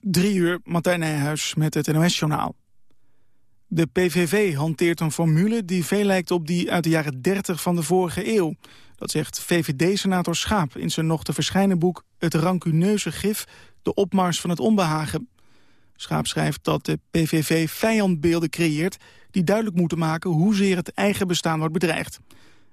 Drie uur, Martijn Nijhuis met het NOS-journaal. De PVV hanteert een formule die veel lijkt op die uit de jaren 30 van de vorige eeuw. Dat zegt VVD-senator Schaap in zijn nog te verschijnen boek... Het rancuneuze gif, de opmars van het onbehagen. Schaap schrijft dat de PVV vijandbeelden creëert... die duidelijk moeten maken hoezeer het eigen bestaan wordt bedreigd.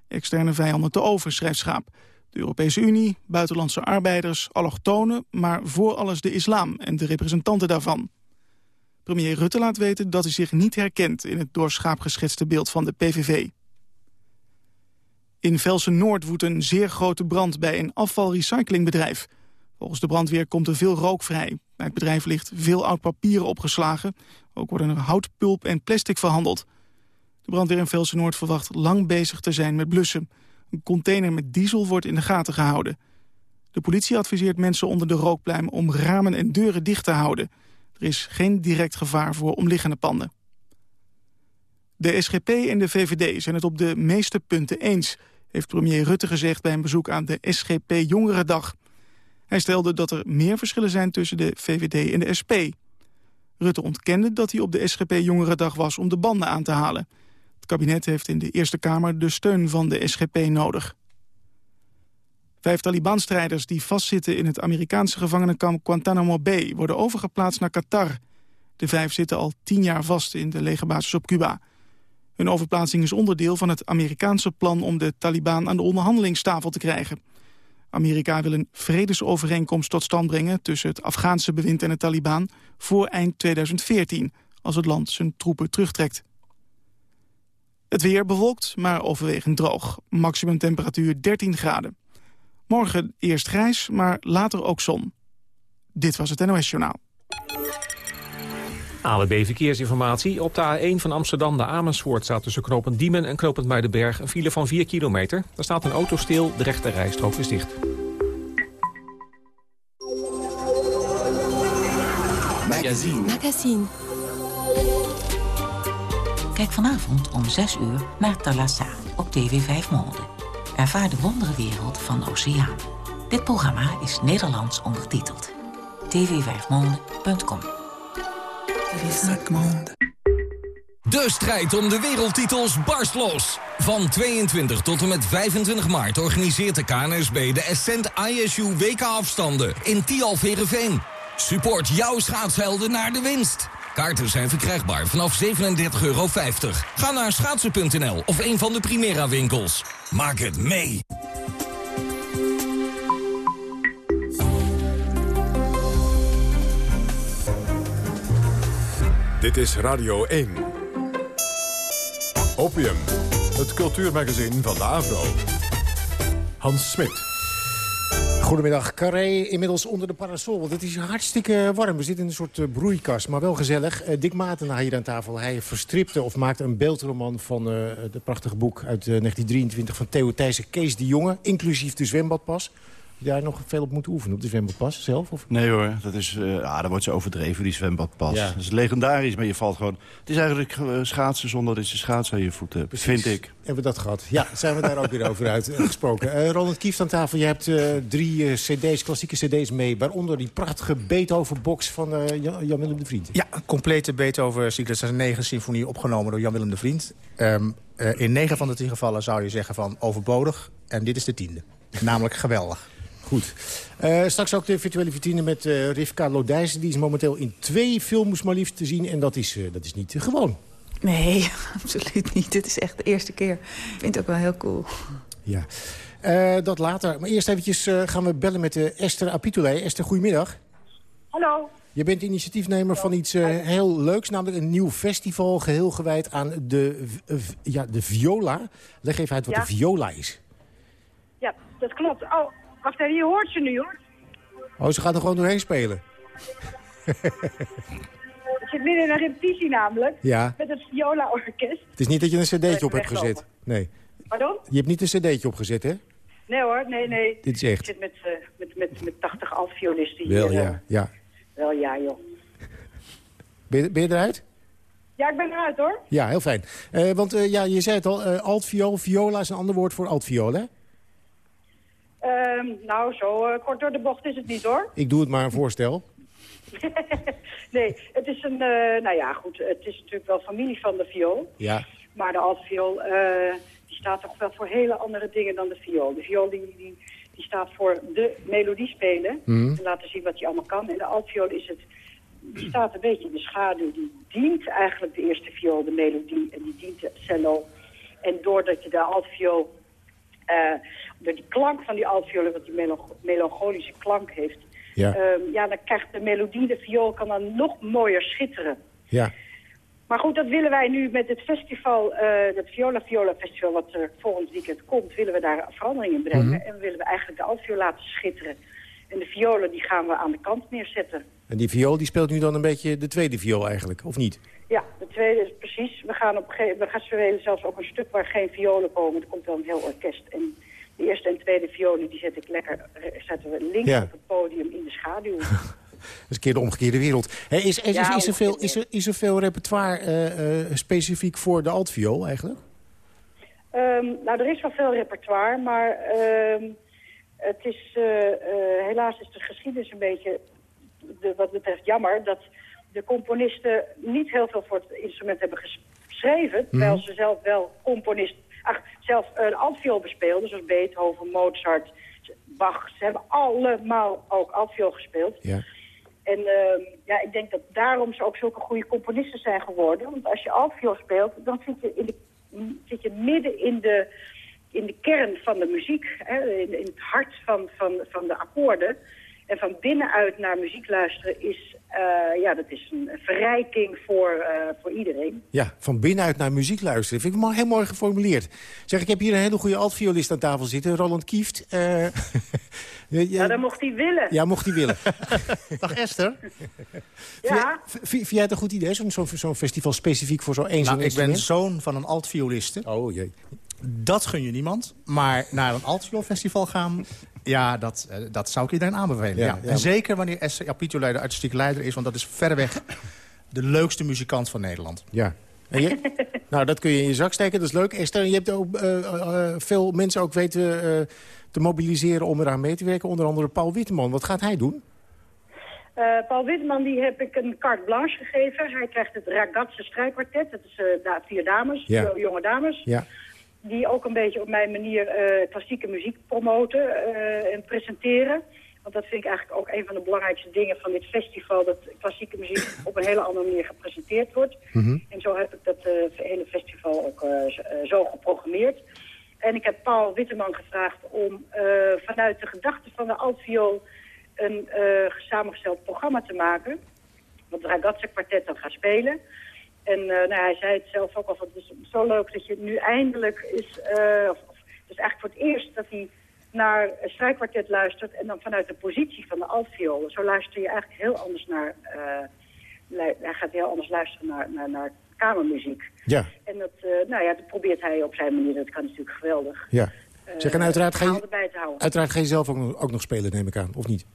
Externe vijanden te over, schrijft Schaap. De Europese Unie, buitenlandse arbeiders, allochtonen... maar voor alles de islam en de representanten daarvan. Premier Rutte laat weten dat hij zich niet herkent... in het door Schaap geschetste beeld van de PVV. In Velsen-Noord woedt een zeer grote brand bij een afvalrecyclingbedrijf. Volgens de brandweer komt er veel rook vrij. Bij het bedrijf ligt veel oud papieren opgeslagen. Ook worden er houtpulp en plastic verhandeld. De brandweer in Velsen-Noord verwacht lang bezig te zijn met blussen. Een container met diesel wordt in de gaten gehouden. De politie adviseert mensen onder de rookpluim om ramen en deuren dicht te houden. Er is geen direct gevaar voor omliggende panden. De SGP en de VVD zijn het op de meeste punten eens... heeft premier Rutte gezegd bij een bezoek aan de SGP Jongerendag. Hij stelde dat er meer verschillen zijn tussen de VVD en de SP. Rutte ontkende dat hij op de SGP Jongerendag was om de banden aan te halen. Het kabinet heeft in de Eerste Kamer de steun van de SGP nodig. Vijf Taliban-strijders die vastzitten in het Amerikaanse gevangenenkamp Guantanamo Bay... worden overgeplaatst naar Qatar. De vijf zitten al tien jaar vast in de legerbasis op Cuba. Hun overplaatsing is onderdeel van het Amerikaanse plan... om de Taliban aan de onderhandelingstafel te krijgen. Amerika wil een vredesovereenkomst tot stand brengen... tussen het Afghaanse bewind en de Taliban voor eind 2014... als het land zijn troepen terugtrekt. Het weer bewolkt, maar overwegend droog. Maximum temperatuur 13 graden. Morgen eerst grijs, maar later ook zon. Dit was het NOS Journaal. AWB Verkeersinformatie. Op de A1 van Amsterdam naar Amersfoort staat tussen Knopend Diemen en Knopend Muidenberg een file van 4 kilometer. Daar staat een auto stil, de rechte rijstrook is dicht. Magazine. Magazine. Kijk vanavond om 6 uur naar Talassa op TV 5 Monde. Ervaar de wonderenwereld van Oceaan. Dit programma is Nederlands ondertiteld. tv5monde.com De strijd om de wereldtitels barst los. Van 22 tot en met 25 maart organiseert de KNSB de Ascent ISU WK-afstanden in Tialf. Support jouw schaatshelden naar de winst. Kaarten zijn verkrijgbaar vanaf 37,50 euro. Ga naar schaatsen.nl of een van de Primera winkels. Maak het mee! Dit is Radio 1. Opium, het cultuurmagazin van de AVRO. Hans Smit. Goedemiddag, Carré, inmiddels onder de parasol. Want het is hartstikke warm. We zitten in een soort uh, broeikas, maar wel gezellig. Uh, Dick Matenaar hier aan tafel. Hij verstripte of maakte een beeldroman van uh, het prachtige boek uit 1923 van Theo Thijssen, Kees de Jonge. Inclusief de zwembadpas daar nog veel op moeten oefenen, op de zwembadpas zelf? Of? Nee hoor, dat is, uh, ah, dat wordt zo overdreven, die zwembadpas. Ja. Dat is legendarisch, maar je valt gewoon... Het is eigenlijk uh, schaatsen zonder dat je schaats aan je voeten hebt, vind ik. Hebben we dat gehad? Ja, zijn we daar ook weer over uitgesproken. Uh, Roland Kieft aan tafel, je hebt drie cd's, klassieke cd's mee... waaronder die prachtige Beethoven-box van Jan-Willem de Vriend. Ja, een complete Beethoven-cyclus. Dat is een negen symfonie opgenomen door Jan-Willem de Vriend. Um, in negen van de tien gevallen zou je zeggen van overbodig. En dit is de tiende. Namelijk geweldig. Goed. Uh, straks ook de virtuele vitrine met uh, Rivka Lodijzen. Die is momenteel in twee films maar liefst te zien. En dat is, uh, dat is niet gewoon. Nee, absoluut niet. Dit is echt de eerste keer. Ik vind het ook wel heel cool. Ja. dat later. Maar eerst eventjes gaan we bellen met Esther Apitulei. Esther, goedemiddag. Hallo. Je bent initiatiefnemer van iets heel leuks. Namelijk een nieuw festival geheel gewijd aan de, ja, de viola. Leg even uit wat de viola is. Ja, dat klopt. Oh, Wacht even, je hoort ze nu hoor. Oh, ze gaat er gewoon doorheen spelen? Ik zit midden in een repetitie namelijk. Ja. Met het viola-orkest. Het is niet dat je een cd'tje op hebt gezet. Nee. Pardon? Je hebt niet een cd'tje opgezet, hè? Nee hoor, nee, nee. Dit is echt. Ik zit met, uh, met, met, met 80 alt-violisten hier. Wel ja, ja. Wel ja, joh. Ben je, ben je eruit? Ja, ik ben eruit hoor. Ja, heel fijn. Uh, want ja, je zei het al, altviool, viola is een ander woord voor altviool, hè? Uh, nou, zo uh, kort door de bocht is het niet, hoor. Ik doe het maar een voorstel. Nee, het is een, eh, nou ja, goed, het is natuurlijk wel familie van de viool. Ja. Maar de altviool, eh die staat toch wel voor hele andere dingen dan de viool. De viool die, die, die staat voor de melodie spelen. Mhm. En laten zien wat hij allemaal kan. En de altviool is het, die staat een beetje in de schaduw. Die dient eigenlijk de eerste viool, de melodie. En die dient de cello. En doordat je de altviool, eh door die klank van die altviool, wat die melo- melancholische klank heeft... Ja. Ehm, ja, dan krijgt de melodie, de viool kan dan nog mooier schitteren. Ja. Maar goed, dat willen wij nu met het festival, eh het Viola Viola Festival, wat er volgend weekend komt, willen we daar verandering in brengen. Mhm. En willen we eigenlijk de altviool laten schitteren. En de violen die gaan we aan de kant neerzetten. En die viool die speelt nu dan een beetje de tweede viool eigenlijk, of niet? Ja, de tweede is precies. We gaan op we gaan spelen zelfs op een stuk waar geen violen komen. Er komt wel een heel orkest. En de eerste en tweede violen die zet ik lekker, eh, zetten we links Ja. op het podium in de schaduw. Dat is een keer de omgekeerde wereld. Is, is, Ja, is, er veel, is, er, is er veel repertoire eh, eh, specifiek voor de altviool eigenlijk? Ehm, nou, er is wel veel repertoire, maar ehm, het is, helaas is de geschiedenis een beetje, de, wat betreft jammer, dat de componisten niet heel veel voor het instrument hebben ges- geschreven, terwijl ze zelf wel componist, ach, zelf een altviool bespeelden, zoals Beethoven, Mozart, Bach. Ze hebben allemaal ook altviool gespeeld. Ja. En ehm, ja, ik denk dat daarom ze ook zulke goede componisten zijn geworden. Want als je altviool speelt, dan zit je, in de, zit je midden in de, in de kern van de muziek. Hè, in, in het hart van, van, van de akkoorden. En van binnenuit naar muziek luisteren is, eh, ja, dat is een verrijking voor, eh, voor iedereen. Ja, van binnenuit naar muziek luisteren. Vind ik mooi- heel mooi geformuleerd. Zeg, ik heb hier een hele goede altviolist aan tafel zitten, Roland Kieft. Eh, ja, Ja, dan mocht hij willen. ja, mocht hij willen. Dag Esther. Ja. Vind jij het een goed idee, zo'n zo'n zo'n festival specifiek voor zo'n één Nou, ik ben zoon van een altvioliste. Oh jee. Dat gun je niemand. Maar naar een altvioolfestival gaan... Ja, dat, eh, dat zou ik iedereen aanbevelen. Ja, En zeker wanneer Esther Apitio de artistiek leider is... want dat is verreweg de leukste muzikant van Nederland. Ja. En je, nou, dat kun je in je zak steken, dat is leuk. Esther, je hebt ook eh, eh, veel mensen ook weten eh, te mobiliseren om eraan mee te werken. Onder andere Paul Witteman. Wat gaat hij doen? Eh, Paul Witteman die heb ik een carte blanche gegeven. Hij krijgt het Ragazze strijkkwartet. Dat is eh, vier dames, jonge dames. Ja. Die ook een beetje op mijn manier eh, klassieke muziek promoten eh, en presenteren. Want dat vind ik eigenlijk ook een van de belangrijkste dingen van dit festival. Dat klassieke muziek op een hele andere manier gepresenteerd wordt. Mhm. En zo heb ik dat eh, hele festival ook zo geprogrammeerd. En ik heb Paul Witteman gevraagd om vanuit de gedachte van de altviool een samengesteld programma te maken. Wat het Ragazze kwartet dan gaat spelen. En eh, nou, hij zei het zelf ook al, van, het is zo leuk dat je nu eindelijk is... eh, of, is eigenlijk voor het eerst dat hij naar een strijkkwartet luistert... en dan vanuit de positie van de altviool. Zo luister je eigenlijk heel anders naar... eh, hij gaat heel anders luisteren naar, naar, naar kamermuziek. Ja, En dat, nou ja, dat probeert hij op zijn manier. Dat kan natuurlijk geweldig. ja. Zeg, en uiteraard ga je-. Uiteraard ga je zelf ook nog, ook nog spelen, neem ik aan, of niet?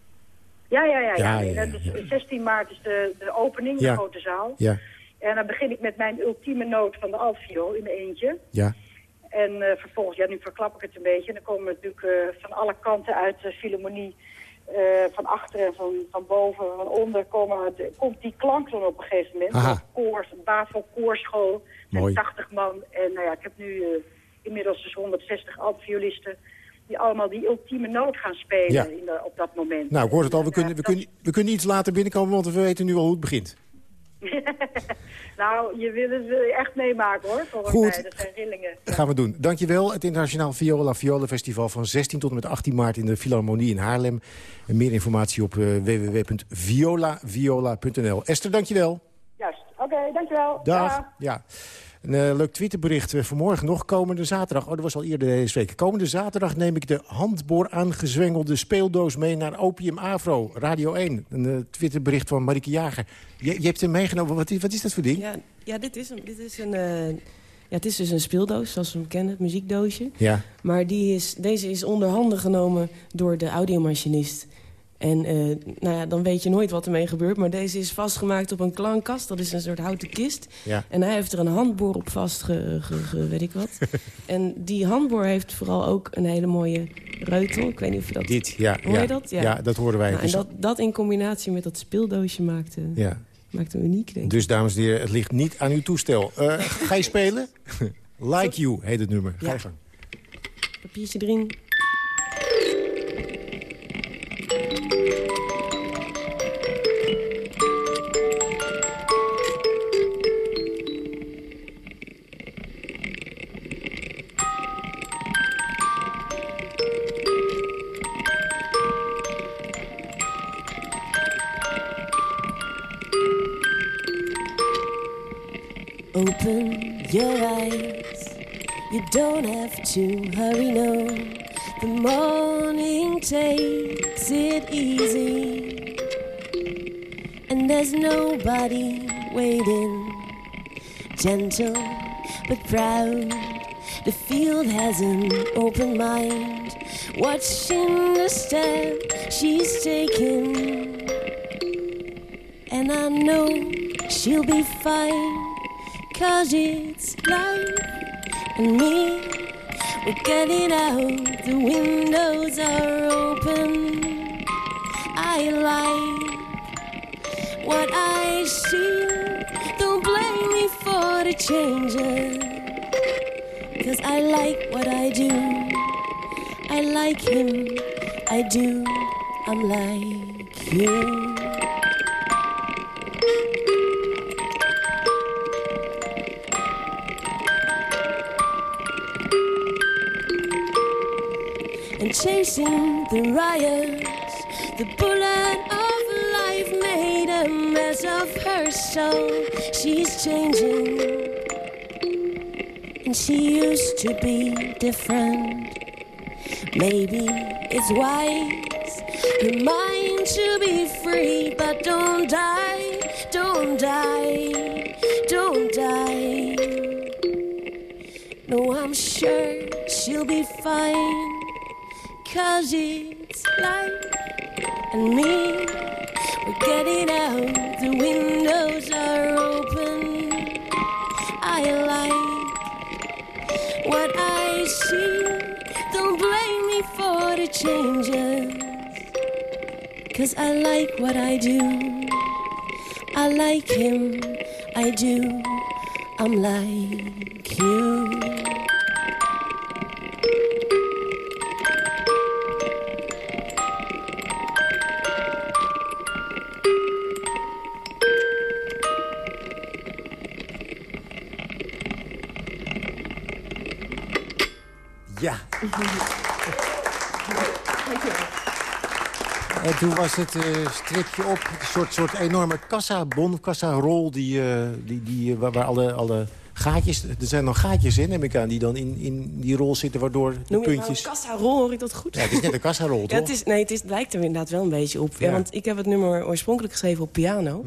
Ja, ja, ja. ja, Ja, Nee, ja, dat ja, is- 16 maart is de, de opening, de grote zaal. Ja, En dan begin ik met mijn ultieme noot van de altviool in mijn eentje. ja. En eh, vervolgens, ja, nu verklap ik het een beetje. En dan komen natuurlijk eh, van alle kanten uit de Philharmonie. eh, van achter en van, van boven, van onder, komen, de- komt die klank dan op een gegeven moment. Aha. Een Koor, een Bavo koorschool met Mooi. 80 man. En nou ja, ik heb nu inmiddels dus 160 altviolisten die allemaal die ultieme noot gaan spelen Ja. in de, op dat moment. Nou, ik hoor het al, we Ja, kunnen, we, dat- kunnen, we kunnen iets later binnenkomen, want we weten nu al hoe het begint. nou, je wil het echt meemaken hoor, volgens Goed. mij. Dat zijn rillingen. Dat gaan we doen. Dankjewel. Het Internationaal Viola Viola Festival van 16 tot en met 18 maart in de Philharmonie in Haarlem. En meer informatie op eh, www.violaviola.nl. Esther, dankjewel. Juist. Oké, dankjewel. Dag. Ja. Een eh, leuk Twitterbericht eh, vanmorgen nog. Komende zaterdag, oh dat was al eerder deze week. Komende zaterdag neem ik de handboor aangezwengelde speeldoos mee naar Opium Afro, Radio 1. Een eh, Twitterbericht van Marieke Jager. Je, je hebt hem meegenomen. Wat is, wat is dat voor ding? Ja, ja dit is, een, dit is een... ja, het is dus een speeldoos, zoals we hem kennen, het muziekdoosje. Ja. Maar die is, deze is onder handen genomen door de audiomachinist. En eh, nou ja, dan weet je nooit wat ermee gebeurt. Maar deze is vastgemaakt op een klankkast. Dat is een soort houten kist. Ja. En hij heeft er een handboor op vast, ge, ge- ge- weet ik wat. en die handboor heeft vooral ook een hele mooie reutel. Ik weet niet of je dat... Dit, ja. Hoor ja. je dat? Ja, dat hoorden wij. Nou, en Dus- dat, dat in combinatie met dat speeldoosje maakte... Ja. Maakt hem uniek, denk ik. Dus dames en heren, het ligt niet aan uw toestel. Uh, ga je spelen? like You heet het nummer. Ga je gang. Papiertje erin. To hurry, no. The morning takes it easy. And there's nobody waiting. Gentle but proud. The field has an open mind. Watching the step she's taking. And I know she'll be fine. Cause it's life and me. We're getting out, the windows are open. I like what I see. Don't blame me for the changes. Cause I like what I do. I like him, I do. I'm like you. The riots. The bullet of life made a mess of her soul. She's changing, and she used to be different. Maybe it's wise, her mind to be free, but don't die, don't die, don't die. No, I'm sure she'll be fine. Cause it's life and me. We're getting out, the windows are open. I like what I see. Don't blame me for the changes. Cause I like what I do. I like him, I do. I'm like you. Toen was het uh, strikje op, een soort, soort enorme kassabon, kassarol... Die, uh, die, die, waar, waar alle, alle gaatjes, er zijn nog gaatjes in, neem ik aan... die dan in, in die rol zitten, waardoor de Noem je puntjes... nou een kassarol, hoor ik dat goed? Ja, het is net een kassarol, Ja, toch? het, is, nee, het, is, het lijkt er inderdaad wel een beetje op. Ja. Ja. want ik heb het nummer oorspronkelijk geschreven op piano.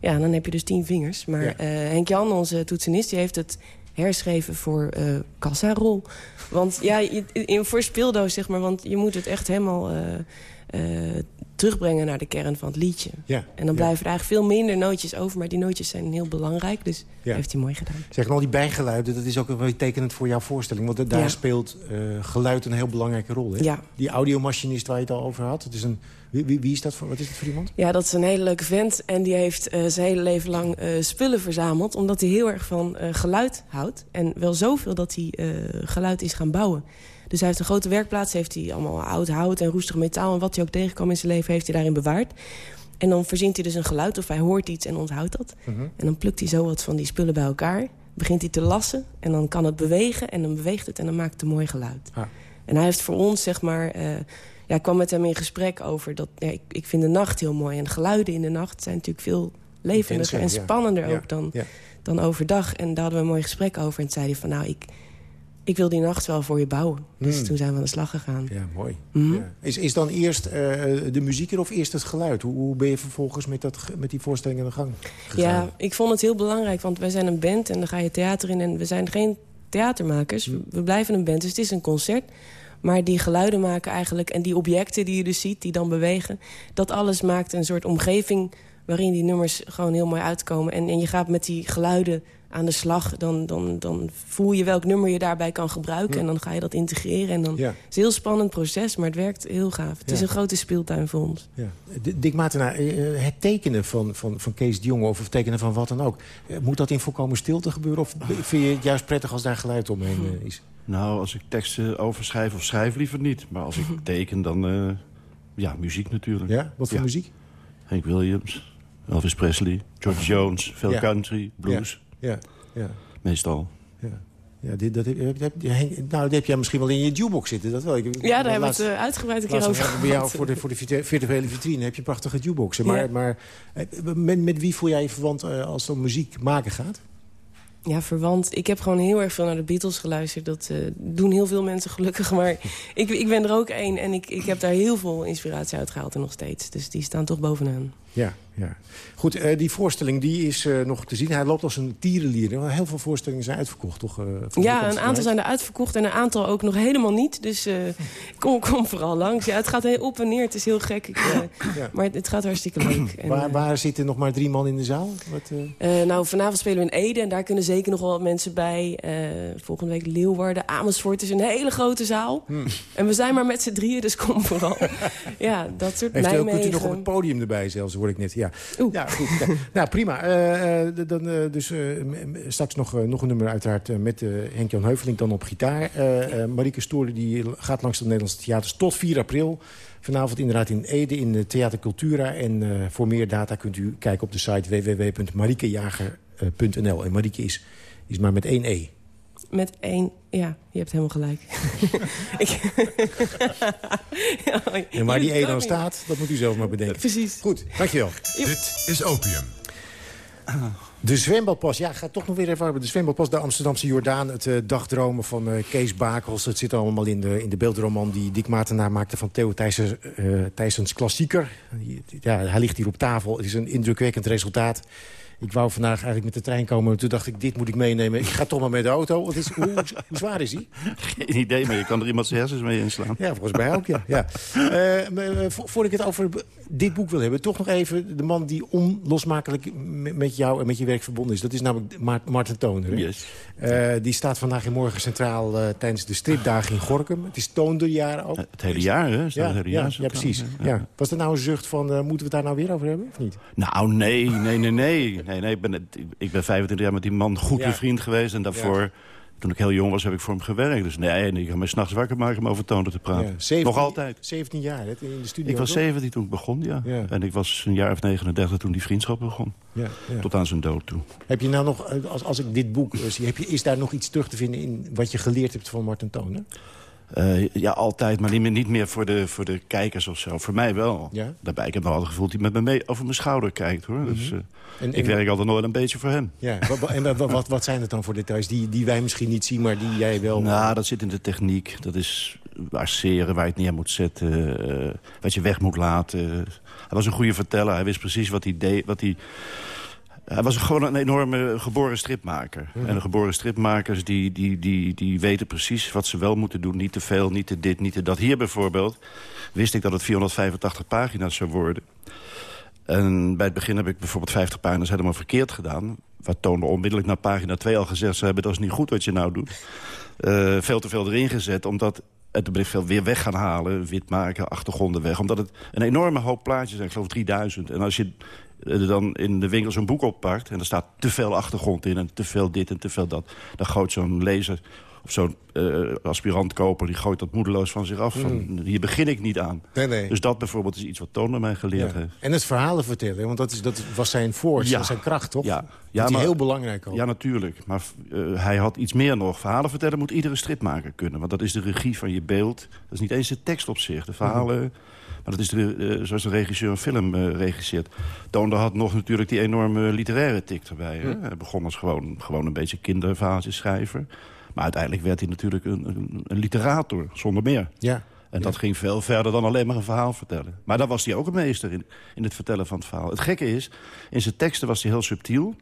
Ja, dan heb je dus tien vingers. Maar Ja. eh, Henk-Jan, onze toetsenist, die heeft het herschreven voor eh kassarol. Want ja, je- in, voor speeldoos, zeg maar. Want je moet het echt helemaal eh, eh, terugbrengen naar de kern van het liedje. Ja, En dan ja. blijven er eigenlijk veel minder nootjes over. Maar die nootjes zijn heel belangrijk. Dus Ja. heeft hij mooi gedaan. Zeg, en al die bijgeluiden, dat is ook wel tekenend voor jouw voorstelling. Want daar speelt eh, geluid een heel belangrijke rol. Hè? Ja. Die audiomachinist waar je het al over had. Het is een, wie, wie, wie is dat voor, wat is het voor iemand? Ja, dat is een hele leuke vent. En die heeft eh, zijn hele leven lang eh, spullen verzameld. Omdat hij heel erg van geluid houdt. En wel zoveel dat hij geluid is gaan bouwen. Dus hij heeft een grote werkplaats. Heeft hij allemaal oud hout en roestig metaal. En wat hij ook tegenkwam in zijn leven heeft hij daarin bewaard. En dan verzint hij dus een geluid of hij hoort iets en onthoudt dat. Mhm. En dan plukt hij zo wat van die spullen bij elkaar. Begint hij te lassen en dan kan het bewegen. En dan beweegt het en dan maakt het een mooi geluid. Ah. En hij heeft voor ons, zeg maar... eh, ja, ik kwam met hem in gesprek over dat... Ja, ik, ik vind de nacht heel mooi. En geluiden in de nacht zijn natuurlijk veel levendiger en spannender Ja, ook dan, ja. dan overdag. En daar hadden we een mooi gesprek over. En toen zei hij van, nou, ik, ik wil die nacht wel voor je bouwen. Dus Hmm. toen zijn we aan de slag gegaan. Ja, mooi. Mhm. Ja. Is, is dan eerst eh, de muziek er of eerst het geluid? Hoe, hoe ben je vervolgens met, dat, met die voorstelling aan de gang gegaan? Ja, ik vond het heel belangrijk, want wij zijn een band en dan ga je theater in. En we zijn geen theatermakers, we- we blijven een band, dus het is een concert. Maar die geluiden maken eigenlijk, en die objecten die je dus ziet, die dan bewegen... dat alles maakt een soort omgeving waarin die nummers gewoon heel mooi uitkomen. En, en je gaat met die geluiden aan de slag. Dan, dan, dan voel je welk nummer je daarbij kan gebruiken. Ja. En dan ga je dat integreren. En dan Ja. het is een heel spannend proces, maar het werkt heel gaaf. Het is een grote speeltuin voor ons. Dick Matenaar, eh, eh, het tekenen van, van, van Kees de Jonge... of het tekenen van wat dan ook... eh, moet dat in volkomen stilte gebeuren? Of vind je het juist prettig als daar geluid omheen is? Nou, als ik teksten overschrijf of schrijf liever niet. Maar als ik teken, dan... eh, ja, muziek natuurlijk. Ja? Wat voor muziek? Hank Williams, Elvis Presley, George Jones, veel Ja. country, blues. Ja, ja. Meestal. Ja. Ja, dit, dat heb, heb, heb- Henk- nou, dat heb jij misschien wel in je jukebox zitten. Dat wel. Ik, Ja, daar hebben we het eh, uitgebreid een keer over bij jou voor de, voor de virtu- virtuele vitrine heb je prachtige jukeboxen. Maar, Ja. maar eh, met, met wie voel jij je verwant eh, als het om muziek maken gaat? Ja, verwant. Ik heb gewoon heel erg veel naar de Beatles geluisterd. Dat eh, doen heel veel mensen gelukkig. Maar ik, ik ben er ook één. En ik, ik heb daar heel veel inspiratie uit gehaald en nog steeds. Dus die staan toch bovenaan. Ja, ja. Goed, eh, die voorstelling die is eh, nog te zien. Hij loopt als een tierenlier. Heel veel voorstellingen zijn uitverkocht, toch? eh, Ja, een aantal zijn er uitverkocht en een aantal ook nog helemaal niet. Dus kom, kom vooral langs. Ja, het gaat heel op en neer. Het is heel gek. Ik, Ja. Maar het, het gaat hartstikke leuk. En, Waar, waar zitten nog maar drie man in de zaal? Wat, nou, vanavond spelen we in Ede en daar kunnen zeker nog wel wat mensen bij. Volgende week Leeuwarden, Amersfoort is een hele grote zaal. Hmm. En we zijn maar met z'n drieën, dus kom vooral. ja, dat soort Eventueel kunt u Nijmegen. nog op het podium erbij zelfs, ik net. Ja, ja goed. Ja. nou, prima. Eh, dan, eh, dus straks nog, nog een nummer uiteraard met Henk-Jan Heuveling dan op gitaar. Marieke Storen die gaat langs de Nederlandse theaters tot 4 april. Vanavond inderdaad in Ede in de Theater Cultura. En voor meer data kunt u kijken op de site www.mariekejager.nl. En Marieke is, is maar met één E. Met één... Ja, je hebt helemaal gelijk. Ik- Ja, En waar die E dan staat, dat moet u zelf maar bedenken. Precies. Goed, dankjewel. Dit is Opium. De zwembadpas, ja, ik ga toch nog weer even over de zwembadpas. De Amsterdamse Jordaan, het eh, dagdromen van eh, Kees Bakels. Het zit allemaal in de, in de beeldroman die Dick Matenaar maakte... van Theo Thijssens, eh, Thijssens klassieker. Ja, hij ligt hier op tafel. Het is een indrukwekkend resultaat. Ik wou vandaag eigenlijk met de trein komen. en Toen dacht ik, dit moet ik meenemen. Ik ga toch maar met de auto. Wat is, hoe, hoe zwaar is hij? Geen idee, maar je kan er iemand zijn hersens mee inslaan. Ja, volgens mij ook, ja. voordat ik het over dit boek wil hebben... toch nog even de man die onlosmakelijk met jou en met je werk verbonden is. Dat is namelijk Ma- Maarten Toner. hè? Yes. Eh, die staat vandaag in morgen centraal eh, tijdens de stripdagen in Gorkum. Het is toonderjaar ook. Het hele jaar, hè? Ja, het hele ja, jaar ja, centraal, precies. ja. Ja. Was er nou een zucht van, eh, moeten we het daar nou weer over hebben? Of niet? Nou, nee, nee, nee, nee. nee, nee ik, ben, ik ben 25 jaar met die man goed Ja. bevriend geweest. En daarvoor, toen ik heel jong was, heb ik voor hem gewerkt. Dus nee, en ik ga me s'nachts wakker maken om over tonen te praten. Ja, 17 Nog altijd. 17 jaar hè, in de studio. Ik was toch? 17 toen ik begon, ja. Ja. En ik was een jaar of 39 toen die vriendschap begon. Ja, ja. Tot aan zijn dood toe. Heb je nou nog, eh, als, als ik dit boek zie, heb je, is daar nog iets terug te vinden in wat je geleerd hebt van Martin Toner? Eh, ja, altijd, maar niet meer, niet meer voor, de, voor de kijkers of zo. Voor mij wel. Ja? Daarbij, ik heb nog altijd het gevoel dat hij met me mee over mijn schouder kijkt. hoor. Dus, eh, En- ik en- werk altijd nog wel een beetje voor hem. Ja, en wa- wa- wat, wat zijn het dan voor details die, die wij misschien niet zien, maar die jij wel... Nou, dat zit in de techniek. Dat is arceren, waar je het neer moet zetten. eh, wat je weg moet laten. Hij was een goede verteller. Hij wist precies wat hij deed. Wat hij... Hij was gewoon een enorme geboren stripmaker. Mhm. En de geboren stripmakers die, die, die, die weten precies wat ze wel moeten doen. Niet te veel, niet te dit, niet te dat. Hier bijvoorbeeld wist ik dat het 485 pagina's zou worden. En bij het begin heb ik bijvoorbeeld 50 pagina's helemaal verkeerd gedaan. Wat toonde onmiddellijk na pagina 2 al gezegd ze hebben... dat is niet goed wat je nou doet. Eh, veel te veel erin gezet, omdat... Ben ik veel weer weg gaan halen, wit maken, achtergronden weg. Omdat het een enorme hoop plaatjes zijn, ik geloof 3000. En als je dan in de winkel zo'n boek oppakt... en er staat te veel achtergrond in en te veel dit en te veel dat... dan gooit zo'n lezer of zo'n eh aspirantkoper... die gooit dat moedeloos van zich af. Van, hier begin ik niet aan. Nee, nee. Dus dat bijvoorbeeld is iets wat Toner mij geleerd Ja. heeft. En het verhalen vertellen, want dat, is, dat was zijn force, Ja. zijn kracht, toch? Ja, ja maar, heel belangrijk ook. Ja, natuurlijk. Maar eh, hij had iets meer nog. Verhalen vertellen moet iedere stripmaker kunnen. Want dat is de regie van je beeld. Dat is niet eens de tekst op zich. De verhalen... Mhm. Maar dat is de, eh, zoals een regisseur een film eh, regisseert. Toonder had nog natuurlijk die enorme literaire tik erbij. Hè? Hij begon als gewoon, gewoon een beetje kinderverhaaltjes schrijver. Maar uiteindelijk werd hij natuurlijk een, een, een literator, zonder meer. Ja. En dat ging veel verder dan alleen maar een verhaal vertellen. Maar daar was hij ook een meester in, in het vertellen van het verhaal. Het gekke is, in zijn teksten was hij heel subtiel,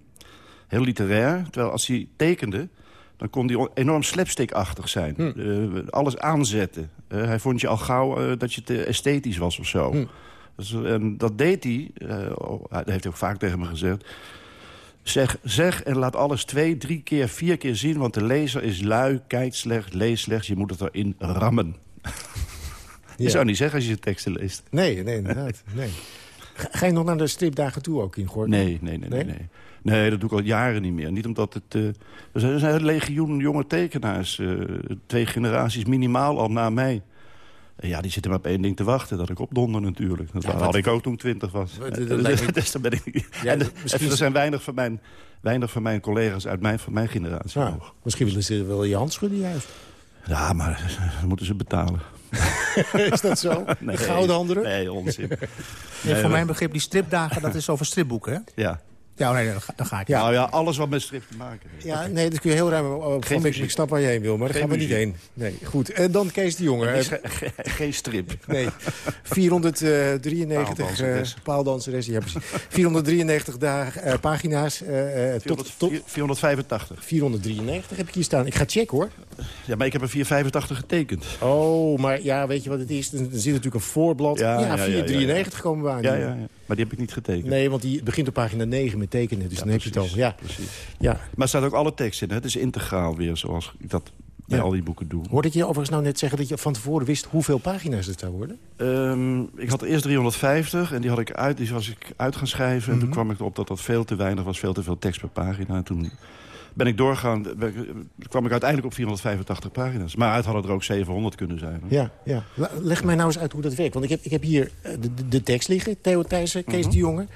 heel literair. Terwijl als hij tekende, dan kon hij enorm slapstickachtig zijn. Eh, alles aanzetten. Eh, hij vond je al gauw eh, dat je te esthetisch was of zo. Dus, en dat deed hij, oh, dat heeft hij ook vaak tegen me gezegd... Zeg, zeg en laat alles twee, drie keer, vier keer zien... want de lezer is lui, kijkt slecht, leest slecht. Je moet het erin rammen. Je Ja. zou niet zeggen als je de teksten leest. Nee, nee, inderdaad. Nee. Ga, ga je nog naar de stripdagen toe ook in Gordon? Nee, nee, nee, nee, nee. Nee, dat doe ik al jaren niet meer. Niet omdat het... eh, er zijn er zijn een legioen jonge tekenaars. eh, twee generaties minimaal al na mij. En ja, die zitten maar op één ding te wachten. Dat ik opdonder natuurlijk. Dat Ja, had wat- ik ook toen ik twintig was. Wat- dat lijkt me- dus dan ben ik... Ja, en misschien- er zijn weinig van mijn, weinig van mijn collega's uit mijn, van mijn generatie nog. misschien willen ze wel je hand schudden juist. Ja, maar dan moeten ze betalen. Is dat zo? Nee. De gouden handeren? Nee, onzin. Nee, Nee, voor mijn begrip, die stripdagen, dat is over stripboeken, hè? Ja. Ja, oh nee, dan ga, dan ga ik. Ja. Nou ja, alles wat met strip te maken heeft. Ja, nee, dat kun je heel ruim op. Geen ik, snap waar je heen wil, maar daar gaan we niet heen. Nee, goed. En dan Kees de Jonge. Is Eh, ge- ge- geen strip. Nee, 493 Paaldanseres. eh, paaldanseres, ja precies. 493 dagen, eh, pagina's. eh, eh, tot, tot 485. 493 heb ik hier staan. Ik ga checken hoor. Ja, maar ik heb er 485 getekend. Oh, maar ja, weet je wat het is? Er zit natuurlijk een voorblad. Ja, Ja, ja, ja, 493 komen we aan. Ja, ja, ja. Maar die heb ik niet getekend. Nee, want die begint op pagina 9 met tekenen. Dus dan heb je het al. Ja, Precies. ja. Maar er staat ook alle tekst in. Hè? Het is integraal weer, zoals ik dat bij Ja. al die boeken doe. Hoorde ik je overigens nou net zeggen dat je van tevoren wist hoeveel pagina's het zou worden? Ehm, ik had eerst 350 en die, had ik uit, die was ik uit gaan schrijven. En toen Mhm. kwam ik erop dat dat veel te weinig was. Veel te veel tekst per pagina. En toen ben ik doorgaan. ben ik- kwam ik uiteindelijk op 485 pagina's. Maar uit hadden er ook 700 kunnen zijn. Ja, ja. Leg mij nou eens uit hoe dat werkt. Want ik heb, ik heb hier eh, de, de, de tekst liggen, Theo Thijssen, Kees de Jonge.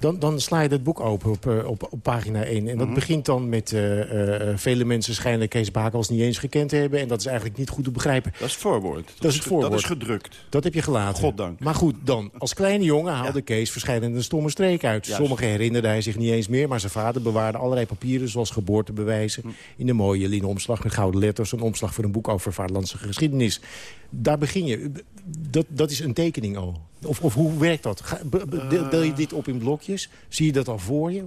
Dan, dan sla je het boek open op, eh, op, op pagina 1. En dat Mhm. begint dan met... eh, eh, vele mensen schijnen Kees Bakels niet eens gekend te hebben. En dat is eigenlijk niet goed te begrijpen. Dat is het voorwoord. Dat is het voorwoord. Dat is gedrukt. Dat heb je gelaten. Goddank. Maar goed, dan. Als kleine jongen haalde Kees verschillende stomme streken uit. Juist. Sommige herinnerde hij zich niet eens meer. Maar zijn vader bewaarde allerlei papieren zoals geboortebewijzen... Hm. in een mooie linnen omslag met gouden letters. Een omslag voor een boek over vaderlandse geschiedenis. Daar begin je. Dat, dat is een tekening al. Of, of hoe werkt dat? Ga, deel, deel je dit op in blokjes? Zie je dat al voor je?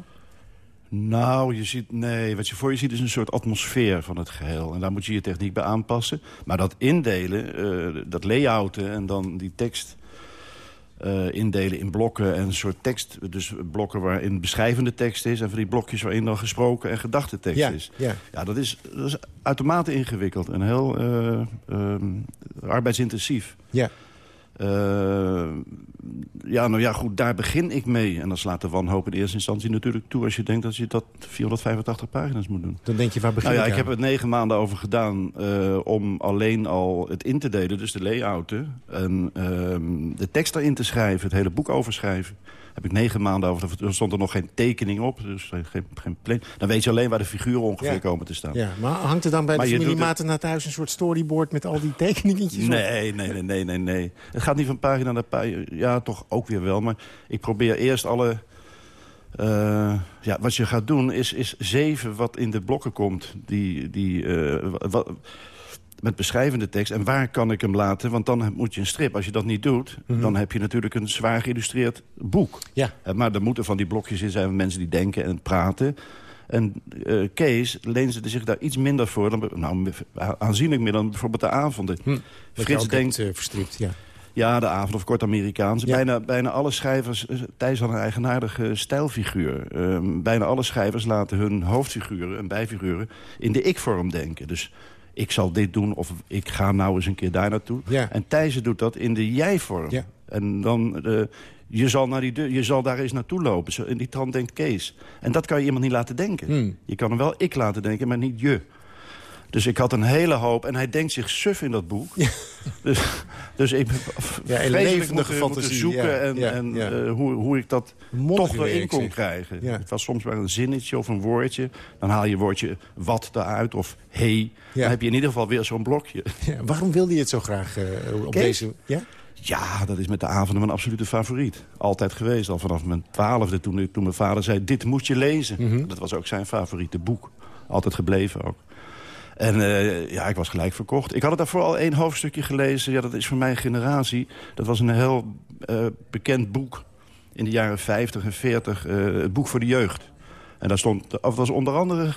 Nou, je ziet, nee, wat je voor je ziet is een soort atmosfeer van het geheel. En daar moet je je techniek bij aanpassen. Maar dat indelen, eh, dat layouten en dan die tekst eh, indelen in blokken en een soort tekst. Dus blokken waarin beschrijvende tekst is... en van die blokjes waarin dan gesproken en gedachtetekst Ja, is. ja. Ja, dat is, dat is uitermate ingewikkeld en heel eh, ehm, arbeidsintensief. Ja. Eh, ja, nou ja, goed, daar begin ik mee. En dan slaat de wanhoop in eerste instantie natuurlijk toe... als je denkt dat je dat 485 pagina's moet doen. Dan denk je, waar begin Nou ja, ik heb er negen maanden over gedaan eh, om alleen al het in te delen. Dus de layouten. En ehm, de tekst erin te schrijven, het hele boek overschrijven. Heb ik negen maanden over. Er stond er nog geen tekening op. Dus geen, geen plan. Dan weet je alleen waar de figuren ongeveer Ja. komen te staan. Ja, maar hangt er dan bij Maar de je familie doet het- Maarten naar thuis... een soort storyboard met al die tekeningetjes op? Nee, nee, nee, nee, nee, nee. Het gaat niet van pagina naar pagina. Ja, toch ook weer wel. Maar ik probeer eerst alle... eh, ja, wat je gaat doen is, is zeven wat in de blokken komt. Die, die, eh, wa- wa- met beschrijvende tekst. En waar kan ik hem laten? Want dan moet je een strip. Als je dat niet doet, Mhm. dan heb je natuurlijk een zwaar geïllustreerd boek. Ja. Eh, Maar er moeten van die blokjes in zijn van mensen die denken en praten. En eh, Kees leende zich daar iets minder voor. Dan, nou, aanzienlijk meer dan bijvoorbeeld de avonden. Hm, Frits denkt... eh, verstript, ja. Ja, de avond of kort Amerikaans. Ja. Bijna, bijna alle schrijvers... Thijs had een eigenaardige stijlfiguur. Ehm, bijna alle schrijvers laten hun hoofdfiguren en bijfiguren... in de ik-vorm denken. Dus ik zal dit doen of ik ga nou eens een keer daar naartoe. Ja. En Thijs doet dat in de jij-vorm. Ja. En dan... eh, je zal, naar die deur, je zal daar eens naartoe lopen. Zo, in die trant denkt Kees. En dat kan je iemand niet laten denken. Hmm. Je kan hem wel ik laten denken, maar niet je. Dus ik had een hele hoop... En hij denkt zich suf in dat boek. Dus, dus ik Ja, een levendige moeten zoeken... ja, en, ja, en eh, hoe, hoe ik dat Mondige toch erin kon zeg. krijgen. Het was soms maar een zinnetje of een woordje. Dan haal je woordje wat eruit of hey. Dan heb je in ieder geval weer zo'n blokje. Ja, waarom wilde je het zo graag eh, op Kees? deze... Ja? Ja, dat is met de avonden mijn absolute favoriet. Altijd geweest, al vanaf mijn twaalfde. Toen, toen mijn vader zei, dit moet je lezen. Mhm. Dat was ook zijn favoriete boek. Altijd gebleven ook. En eh, ja, ik was gelijk verkocht. Ik had er daarvoor al één hoofdstukje gelezen. Ja, dat is voor mijn generatie. Dat was een heel eh, bekend boek in de jaren 50 en 40. eh, het boek voor de jeugd. En daar stond, of was onder andere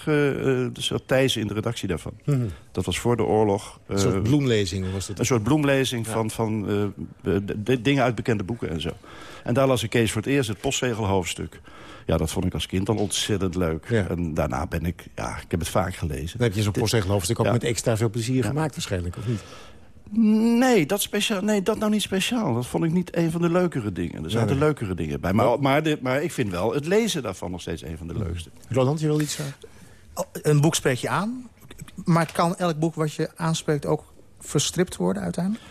uh, Thijs in de redactie daarvan. Mhm. Dat was voor de oorlog. Een soort bloemlezing was het? Een soort bloemlezing van, van dingen uit bekende boeken en zo. En daar las ik Kees voor het eerst het postzegelhoofdstuk. Ja, dat vond ik als kind dan ontzettend leuk. En daarna ben ik, ja, ik heb het vaak gelezen. Dan heb je zo'n postzegelhoofdstuk ook met extra veel plezier gemaakt waarschijnlijk, of niet? Nee dat, speciaal, nee, dat nou niet speciaal. Dat vond ik niet een van de leukere dingen. Er zaten nee, leukere dingen bij. Maar, maar, de, maar ik vind wel het lezen daarvan nog steeds een van de leukste. Roland, je wil iets zeggen? Oh, een boek spreek je aan. Maar kan elk boek wat je aanspreekt ook verstript worden uiteindelijk?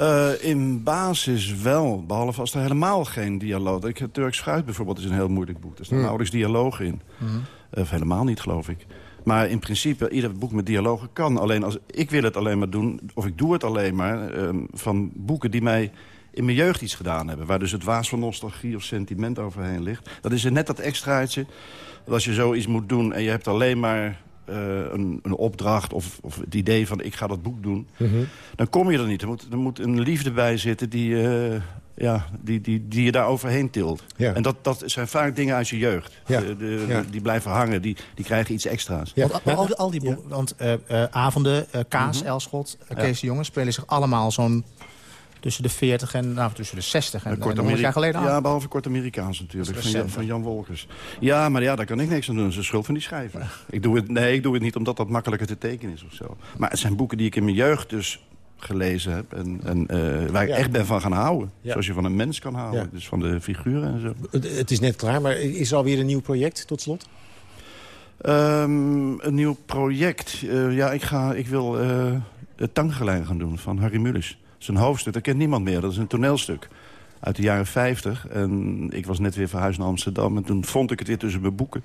Uh, in basis wel, behalve als er helemaal geen dialoog... Ik, Turks Fruit bijvoorbeeld is een heel moeilijk boek. Er staan mm. nauwelijks dialoog in. Mm. Of helemaal niet, geloof ik. Maar in principe, ieder boek met dialogen kan. Alleen als ik wil het alleen maar doen, of ik doe het alleen maar... Uh, van boeken die mij in mijn jeugd iets gedaan hebben. Waar dus het waas van nostalgie of sentiment overheen ligt. Dat is er net dat extraatje. Dat als je zoiets moet doen en je hebt alleen maar uh, een, een, opdracht of, of, het idee van ik ga dat boek doen... Mm -hmm. dan kom je er niet. Er moet, er moet een liefde bij zitten die, uh, ja, die, die, die je daar overheen tilt. Ja. En dat, dat zijn vaak dingen uit je jeugd. Ja. De, de, Ja. Die blijven hangen, die, die krijgen iets extra's. Want al, al die boeken, want eh, eh, avonden, eh, Kaas, Mhm. Elschot, uh, Ja. Kees de Jonge... spelen zich allemaal zo'n tussen de 40 en nou, tussen de 60 en, en Kort 100 jaar geleden aan. Ja, behalve kort Amerikaans natuurlijk. Jan, van Jan Wolkers. Ja, maar ja, daar kan ik niks aan doen. Dat is de schuld van die schrijver. Ik doe het, nee, ik doe het niet omdat dat makkelijker te tekenen is of zo. Maar het zijn boeken die ik in mijn jeugd dus gelezen heb. En, en eh, waar ik Ja. echt ben van gaan houden. Ja. Zoals je van een mens kan houden. Ja. Dus van de figuren en zo. Het, het is net klaar, maar is er alweer een nieuw project tot slot? Ehm, een nieuw project. Eh, ja, ik, ga, ik wil eh het Tangelijn gaan doen van Harry is een hoofdstuk, dat kent niemand meer. Dat is een toneelstuk uit de jaren 50. En ik was net weer verhuisd naar Amsterdam. En toen vond ik het weer tussen mijn boeken.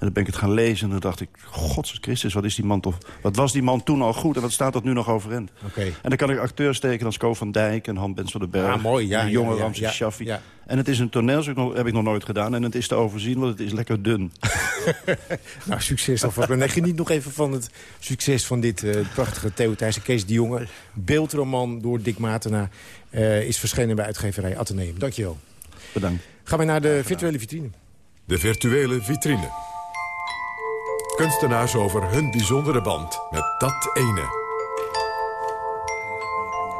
En dan ben ik het gaan lezen en toen dacht ik... God Christus, wat, is die man toch, wat was die man toen al goed en wat staat dat nu nog overeind? Oké. En dan kan ik acteurs steken als Ko van Dijk en Han Bens van den Berg. Ah, mooi, ja, en de jonge ja, Ramses ja, Shaffi. ja. En het is een toneelstuk, nog- heb ik nog nooit gedaan. En het is te overzien, want het is lekker dun. Nou, succes alvast. En geniet nog even van het succes van dit eh, prachtige Theo Thijs en Kees de Jonge. Beeldroman door Dick Matena eh, is verschenen bij uitgeverij Atheneum. Dankjewel. Bedankt. Gaan we naar de virtuele vitrine. De virtuele vitrine. Kunstenaars over hun bijzondere band met dat ene.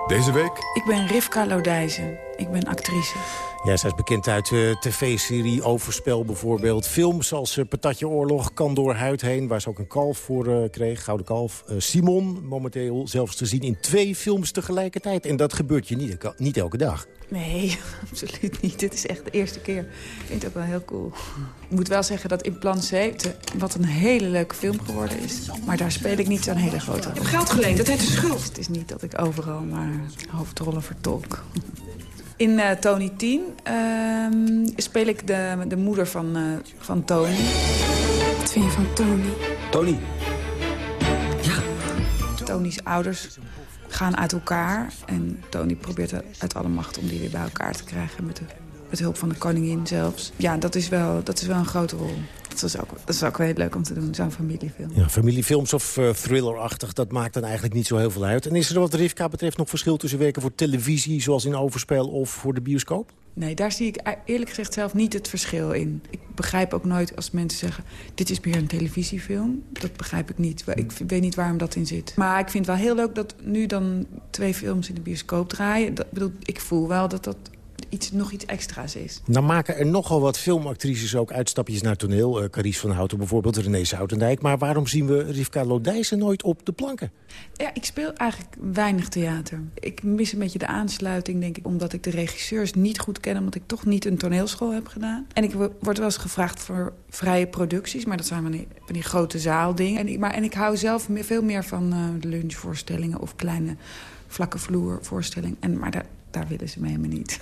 Deze week Ik ben Rivka Lodijzen. Ik ben actrice. Ja, zij is bekend uit de tv-serie Overspel bijvoorbeeld. Films als eh, Patatje Oorlog, Kan door huid heen... waar ze ook een kalf voor eh, kreeg, Gouden Kalf. Eh, Simon, momenteel zelfs te zien in twee films tegelijkertijd. En dat gebeurt je niet, niet elke dag. Nee, absoluut niet. Dit is echt de eerste keer. Ik vind het ook wel heel cool. Ik moet wel zeggen dat in Plan C, wat een hele leuke film geworden is. Maar daar speel ik niet zo'n hele grote rol. Geld geleend, dat heet de schuld. Het is niet dat ik overal maar hoofdrollen vertolk. In eh, Tony 10 ehm, speel ik de, de moeder van, eh, van Tony. Wat vind je van Tony? Tony, Tony's ouders gaan uit elkaar. En Tony probeert uit alle macht om die weer bij elkaar te krijgen. Met, de, met hulp van de koningin zelfs. Ja, dat is wel, dat is wel een grote rol. Dat is ook, dat is ook wel heel leuk om te doen, zo'n familiefilm. Ja, familiefilms of eh, thrillerachtig, dat maakt dan eigenlijk niet zo heel veel uit. En is er wat Rivka betreft nog verschil tussen werken voor televisie... zoals in Overspel of voor de bioscoop? Nee, daar zie ik e- eerlijk gezegd zelf niet het verschil in. Ik begrijp ook nooit als mensen zeggen... dit is meer een televisiefilm. Dat begrijp ik niet. Ik weet niet waarom dat in zit. Maar ik vind het wel heel leuk dat nu dan twee films in de bioscoop draaien. Dat, bedoel, ik voel wel dat dat iets, nog iets extra's is. Nou maken er nogal wat filmactrices ook uitstapjes naar toneel. Uh, Carice van Houten bijvoorbeeld, René Soutendijk. Maar waarom zien we Rivka Lodijzen nooit op de planken? Ja, ik speel eigenlijk weinig theater. Ik mis een beetje de aansluiting, denk ik... omdat ik de regisseurs niet goed ken... omdat ik toch niet een toneelschool heb gedaan. En ik wo- word wel eens gevraagd voor vrije producties... maar dat zijn van die, van die grote zaaldingen. En ik, maar, en ik hou zelf meer, veel meer van eh, lunchvoorstellingen... of kleine vlakke vloervoorstellingen. En, maar daar, daar willen ze me helemaal niet.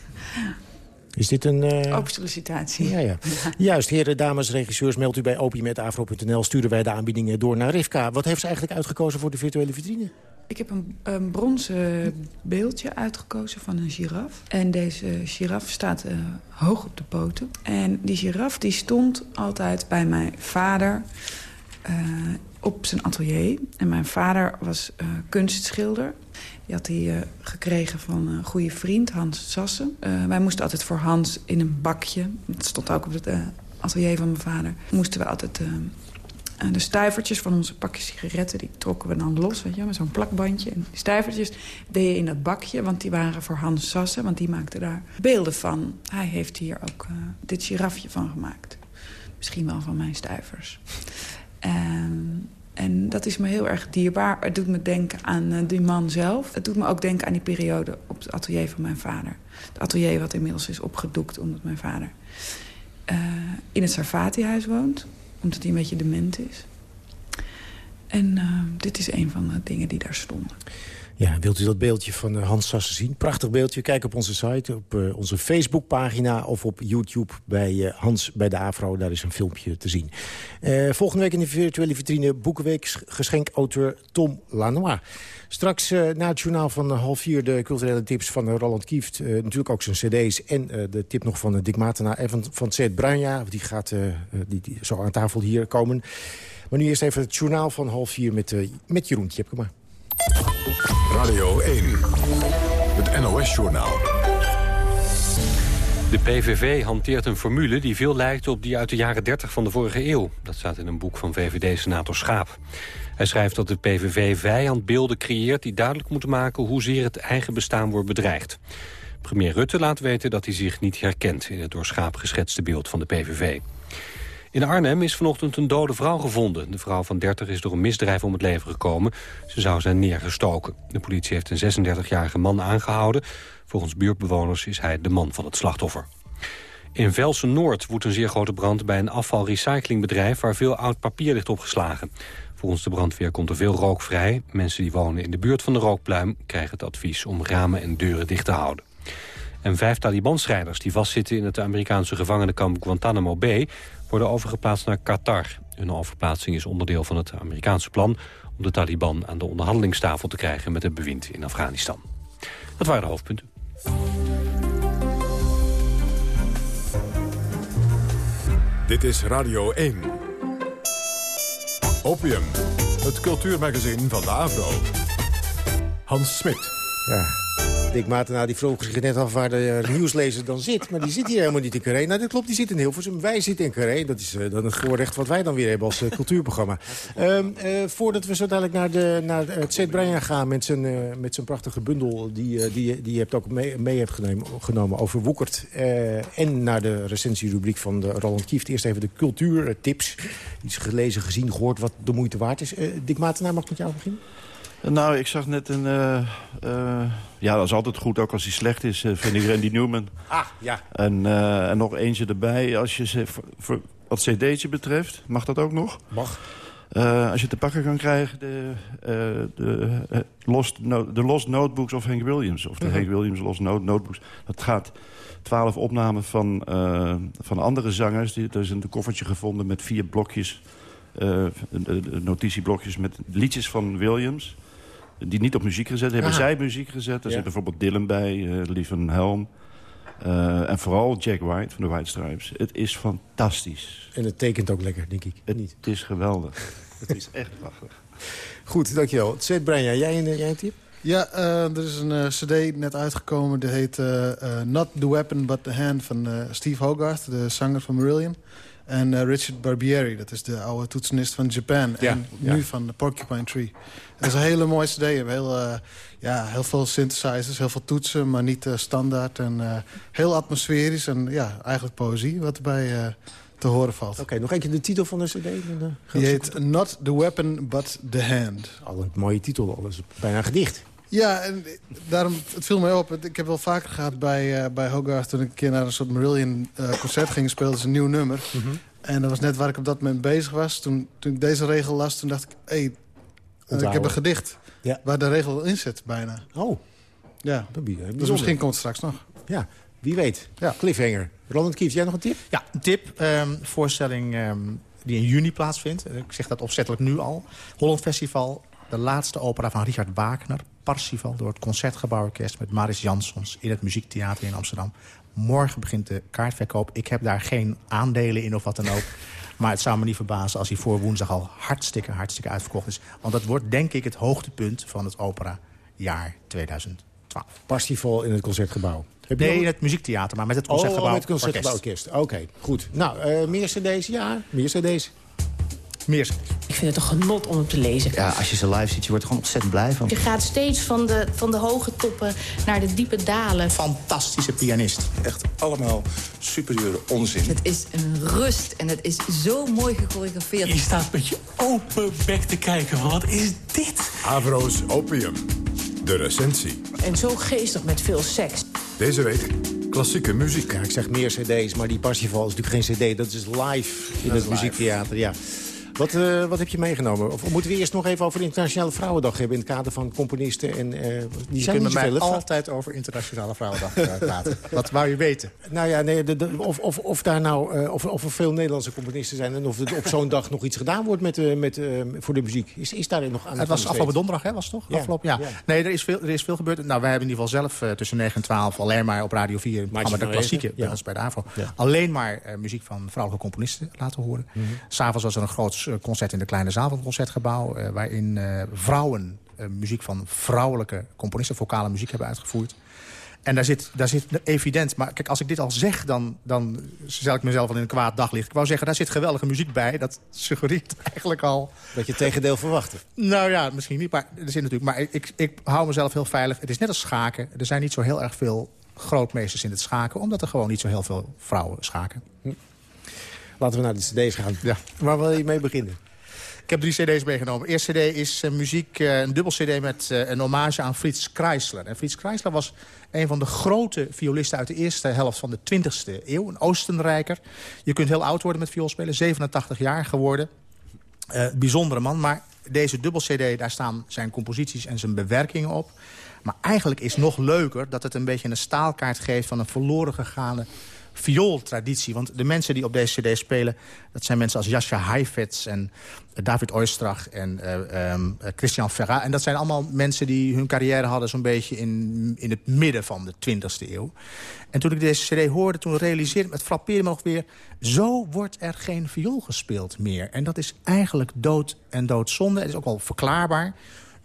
Is dit een... Open sollicitatie. Ja, ja. Juist, heren, dames, regisseurs, meldt u bij opiumetafro.nl. Sturen wij de aanbiedingen door naar Rivka. Wat heeft ze eigenlijk uitgekozen voor de virtuele vitrine? Ik heb een, een bronzen beeldje uitgekozen van een giraf. En deze giraf staat eh, hoog op de poten. En die giraf die stond altijd bij mijn vader eh, op zijn atelier. En mijn vader was kunstschilder. Die had hij eh, gekregen van een goede vriend, Hans Sassen. Eh, wij moesten altijd voor Hans in een bakje. Dat stond ook op het, eh, atelier van mijn vader... moesten we altijd de stuivertjes van onze pakjes sigaretten... die trokken we dan los, weet je, met zo'n plakbandje. En die stuivertjes deed je in dat bakje, want die waren voor Hans Sassen... want die maakte daar beelden van. Hij heeft hier ook dit girafje van gemaakt. Misschien wel van mijn stuivers. En, en dat is me heel erg dierbaar. Het doet me denken aan uh, die man zelf. Het doet me ook denken aan die periode op het atelier van mijn vader. Het atelier wat inmiddels is opgedoekt omdat mijn vader uh, in het Sarfati-huis woont. Omdat hij een beetje dement is. En uh, dit is een van de dingen die daar stonden. Ja, wilt u dat beeldje van uh, Hans Sassen zien? Prachtig beeldje. Kijk op onze site, op uh, onze Facebookpagina... of op YouTube bij uh, Hans bij de Afro. Daar is een filmpje te zien. volgende week in de virtuele vitrine... Boekenweek geschenkauteur Tom Lanois. Straks na het journaal van half vier de culturele tips van Roland Kieft. natuurlijk ook zijn cd's en de tip nog van Dick Matena en van, van Zet Bruinja. Die gaat die, die, zo aan tafel hier komen. Maar nu eerst even het journaal van half vier met, met Jeroen Tjepkema. Radio 1, het NOS-journaal. De PVV hanteert een formule die veel lijkt op die uit de jaren 30 van de vorige eeuw. Dat staat in een boek van VVD-senator Schaap. Hij schrijft dat de PVV vijandbeelden creëert die duidelijk moeten maken hoezeer het eigen bestaan wordt bedreigd. Premier Rutte laat weten dat hij zich niet herkent in het door Schaap geschetste beeld van de PVV. In Arnhem is vanochtend een dode vrouw gevonden. De vrouw van 30 is door een misdrijf om het leven gekomen. Ze zou zijn neergestoken. De politie heeft een 36-jarige man aangehouden. Volgens buurtbewoners is hij de man van het slachtoffer. In Velsen-Noord woedt een zeer grote brand bij een afvalrecyclingbedrijf... waar veel oud papier ligt opgeslagen. Volgens de brandweer komt er veel rook vrij. Mensen die wonen in de buurt van de rookpluim krijgen het advies om ramen en deuren dicht te houden. En vijf Taliban-strijders die vastzitten in het Amerikaanse gevangenenkamp Guantanamo Bay worden overgeplaatst naar Qatar. Hun overplaatsing is onderdeel van het Amerikaanse plan... om de Taliban aan de onderhandelingstafel te krijgen met het bewind in Afghanistan. Dat waren de hoofdpunten. Dit is Radio 1. Opium, het cultuurmagazin van de AVRO. Hans Smit. Ja, Dick Matena die vroeg zich net af waar de uh, nieuwslezer dan zit. Maar die zit hier helemaal niet in Carré. Nou, dat klopt, die zit in Hilversum. Wij zitten in Carré. Dat is uh, dan het voorrecht wat wij dan weer hebben als uh, cultuurprogramma. Um, voordat we zo dadelijk naar, de, naar het Zet Brein gaan met zijn, met zijn prachtige bundel... die, die, die je hebt ook mee, mee hebt genomen, genomen over Woekert. en naar de recensierubriek van de Roland Kieft. Eerst even de cultuurtips. Iets gelezen, gezien, gehoord wat de moeite waard is. Dick Matena, mag ik met jou beginnen? Nou, ik zag net een... Uh, uh, ja, dat is altijd goed, ook als hij slecht is, uh, vind ik Randy Newman. Ah, ja. En, en nog eentje erbij. Als je ze, voor, wat cd'tje betreft, mag dat ook nog? Mag. als je te pakken kan krijgen, de, de, Lost, no de Lost Notebooks of Hank Williams. Of de -huh. Hank Williams Lost Note Notebooks. Dat gaat twaalf opnamen van, van andere zangers. Die, er is een koffertje gevonden met vier blokjes... notitieblokjes met liedjes van Williams die niet op muziek gezet hebben. Zij muziek gezet. Er ja. zit bijvoorbeeld Dylan bij, uh, Lieven Helm. Uh, en vooral Jack White van de White Stripes. Het is fantastisch. En het tekent ook lekker, denk ik. Het, niet. het is geweldig. het is echt prachtig. Goed, dankjewel. Zet Brian, jij een, jij een tip? Ja, uh, er is een uh, cd net uitgekomen. Die heet uh, Not the Weapon But the Hand van Steve Hogarth, de zanger van Marillion. En Richard Barbieri, dat is de oude toetsenist van Japan. Ja, en ja. nu van Porcupine Tree. Het is een hele mooie cd. Heel, uh, ja, heel veel synthesizers, heel veel toetsen, maar niet uh, standaard. En uh, heel atmosferisch en ja, eigenlijk poëzie wat erbij te horen valt. Oké, okay, nog een keer de titel van de cd. Die heet Not the Weapon, but the Hand. Al een mooie titel, alles bijna een gedicht. Ja, en daarom, het viel mij op. Ik heb wel vaker gehad bij, uh, bij Hogarth... toen ik een keer naar een soort Marillion uh, concert ging... speelden ze een nieuw nummer. Mhm. Mm -hmm. En dat was net waar ik op dat moment bezig was. Toen, toen ik deze regel las, toen dacht ik... Hey, uh, ik heb een gedicht ja. waar de regel in zit, bijna. Oh. Ja, dat dus misschien komt het straks nog. Ja, wie weet. Ja. Cliffhanger. Roland Kief, jij nog een tip? Ja, een tip. Um, voorstelling um, die in juni plaatsvindt. Ik zeg dat opzettelijk nu al. Holland Festival. De laatste opera van Richard Wagner. Parsifal door het Concertgebouworkest met Maris Jansons in het Muziektheater in Amsterdam. Morgen begint de kaartverkoop. Ik heb daar geen aandelen in of wat dan ook. Maar het zou me niet verbazen als hij voor woensdag al hartstikke, hartstikke uitverkocht is. Want dat wordt denk ik het hoogtepunt van het operajaar 2012. 2012. Parsifal in het Concertgebouw. Heb Nee, in het muziektheater, maar met het Oh, Concertgebouw met het Concertgebouw-orkest. Oké, goed. Nou, eh, meer cd's? Ja, meer cd's. Meer Ik vind het een genot om hem te lezen. Ja, als je ze live ziet, je wordt er gewoon ontzettend blij van. Je gaat steeds van de, van de hoge toppen naar de diepe dalen. Fantastische pianist. Echt allemaal superieuze onzin. Het is een rust en het is zo mooi gechoreografeerd. Je staat met je open bek te kijken. van, Wat is dit? Avro's Opium. De recensie. En zo geestig met veel seks. Deze week klassieke muziek. Ja, ik zeg meer cd's, maar die Parsifal is natuurlijk geen cd. Dat is live in Dat het live. muziektheater, ja. Wat, eh, wat heb je meegenomen? Of moeten we eerst nog even over de Internationale Vrouwendag hebben... in het kader van componisten en... eh die zijn niet met mij altijd over Internationale Vrouwendag eh, praten. Wat wou je weten? Nou ja, nee, de, de- of, of, of, daar nou, of, of er veel Nederlandse componisten zijn... en of er op zo'n dag nog iets gedaan wordt met, met, voor de muziek. Is, is daar nog aan Het was afgelopen donderdag, hè, was het toch? Ja. Afgelopen, ja. Ja. Nee, er is, veel, er is veel gebeurd. Nou, wij hebben in ieder geval zelf tussen 9 en 12... alleen maar op Radio 4, het programma De Klassieke... Bij ja. ons bij de alleen maar muziek van vrouwelijke componisten laten horen. Mhm. S'avonds was er een groot eh, concert in de kleine zaal van het Concertgebouw... eh, waarin eh, vrouwen muziek van vrouwelijke componisten... vocale muziek hebben uitgevoerd. En daar zit, daar zit evident... Maar kijk, als ik dit al zeg, dan, dan stel ik mezelf al in een kwaad daglicht. Ik wou zeggen, daar zit geweldige muziek bij. Dat suggereert eigenlijk al... Dat je het tegendeel verwachtte. Nou ja, misschien niet, maar er zit natuurlijk. Maar ik, ik, ik hou mezelf heel veilig. Het is net als schaken. Er zijn niet zo heel erg veel grootmeesters in het schaken... omdat er gewoon niet zo heel veel vrouwen schaken. Laten we naar de cd's gaan. Ja. Waar wil je mee beginnen? Ik heb drie cd's meegenomen. Eerste cd is eh, muziek, eh, een dubbel cd met eh, een hommage aan Frits Kreisler. En Frits Kreisler was een van de grote violisten uit de eerste helft van de 20e eeuw. Een Oostenrijker. Je kunt heel oud worden met vioolspelen. 87 jaar geworden. Bijzondere man, maar deze dubbel cd, daar staan zijn composities en zijn bewerkingen op. Maar eigenlijk is nog leuker dat het een beetje een staalkaart geeft... van een verloren gegaane viooltraditie. Want de mensen die op deze cd spelen... dat zijn mensen als Jascha Heifetz en eh, David Oistrach en eh, ehm, eh, Christian Ferrat. En dat zijn allemaal mensen die hun carrière hadden... zo'n beetje in, in het midden van de 20e eeuw. En toen ik deze cd hoorde, toen realiseerde ik... het frappeerde me nog weer... zo wordt er geen viool gespeeld meer. En dat is eigenlijk dood en doodzonde. Het is ook wel verklaarbaar.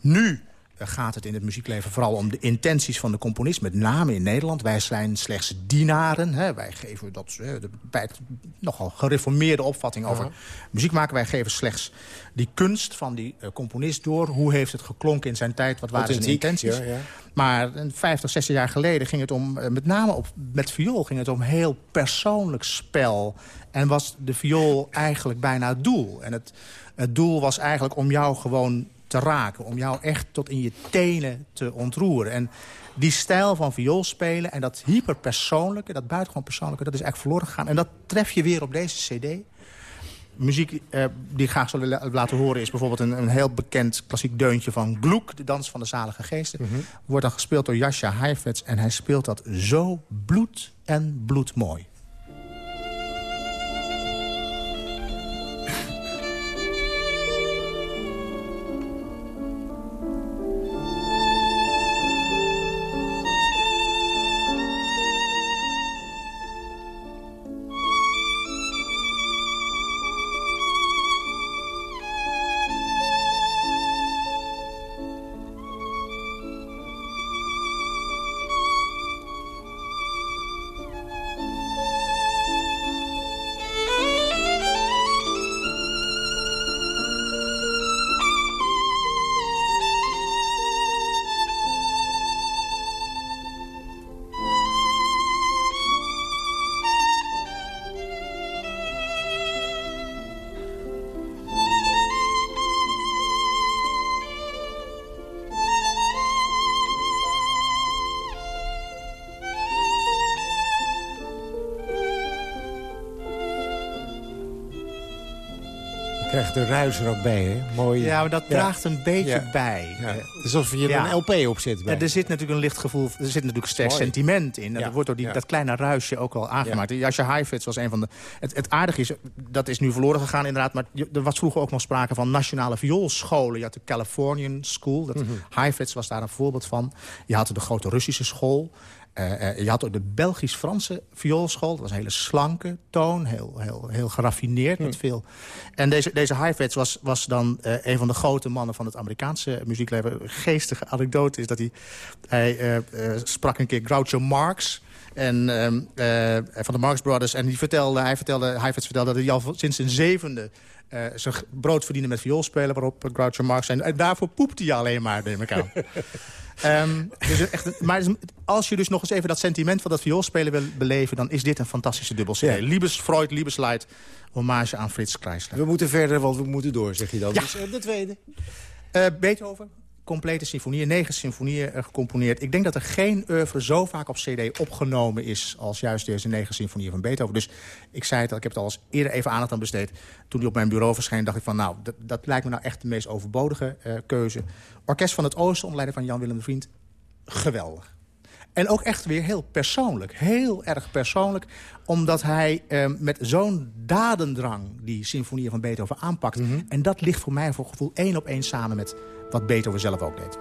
Nu gaat het in het muziekleven vooral om de intenties van de componist. Met name in Nederland. Wij zijn slechts dienaren. Hè. Wij geven dat eh, de, bij het nogal gereformeerde opvatting over Ja. muziek maken. Wij geven slechts die kunst van die eh, componist door. Hoe heeft het geklonken in zijn tijd? Wat waren zijn intenties? ja, ja. Maar een 50, 60 jaar geleden ging het om, eh, met name op, met viool... ging het om heel persoonlijk spel. En was de viool eigenlijk bijna het doel. En het, het doel was eigenlijk om jou gewoon te raken. Om jou echt tot in je tenen te ontroeren. En die stijl van viool spelen en dat hyperpersoonlijke... dat buitengewoon persoonlijke, dat is eigenlijk verloren gegaan. En dat tref je weer op deze cd muziek eh, die ik graag zou laten horen... is bijvoorbeeld een, een heel bekend klassiek deuntje van Gloek... de dans van de zalige geesten. Wordt dan gespeeld door Jascha Heifetz... en hij speelt dat zo bloed en bloedmooi. De ruis er ook bij, hè? Mooi. Ja, maar dat draagt een beetje Ja. bij. Ja. Het is alsof je er ja. een LP op zit. Bij. Ja, er zit natuurlijk een licht gevoel, er zit natuurlijk sterk Mooi. sentiment in. Ja. dat wordt door die, Ja. dat kleine ruisje ook al aangemaakt. Jascha Heifetz was een van de... Het, het aardige is, dat is nu verloren gegaan inderdaad... maar er was vroeger ook nog sprake van nationale vioolscholen. Je had de Californian School, dat, Mhm. Heifetz was daar een voorbeeld van. Je had de grote Russische school. Eh, eh, je had ook de Belgisch-Franse vioolschool. Dat was een hele slanke toon, heel, heel, heel geraffineerd. Met veel. En deze, deze Heifetz was, was dan eh, een van de grote mannen van het Amerikaanse muziekleven. Een geestige anekdote is dat hij, hij sprak een keer Groucho Marx... En, ehm, eh, van de Marx Brothers. En die vertelde, hij vertelde, Heifetz vertelde dat hij al sinds zijn zevende... eh, zijn brood verdiende met vioolspelen, waarop Groucho Marx en daarvoor poept hij alleen maar, neem ik aan. Ehm, dus echt, maar als je dus nog eens even dat sentiment van dat vioolspelen wil beleven... dan is dit een fantastische dubbel Ja. Liebes Freud, Liebesleid, hommage aan Frits Kreisler. We moeten verder, want we moeten door, zeg je dan. Ja. Dus, eh, de tweede. Eh, Beethoven, complete symfonieën, negen symfonieën eh, gecomponeerd. Ik denk dat er geen oeuvre zo vaak op cd opgenomen is... als juist deze negen symfonieën van Beethoven. Dus ik zei het al, ik heb het al eens eerder even aandacht aan besteed. Toen die op mijn bureau verscheen, dacht ik van... nou, dat, dat lijkt me nou echt de meest overbodige eh, keuze. Orkest van het Oosten, onder leiding van Jan-Willem de Vriend. Geweldig. En ook echt weer heel persoonlijk. Heel erg persoonlijk. Omdat hij eh, met zo'n dadendrang die symfonieën van Beethoven aanpakt. En dat ligt voor mij voor gevoel één op één samen met wat Beethoven zelf ook deed.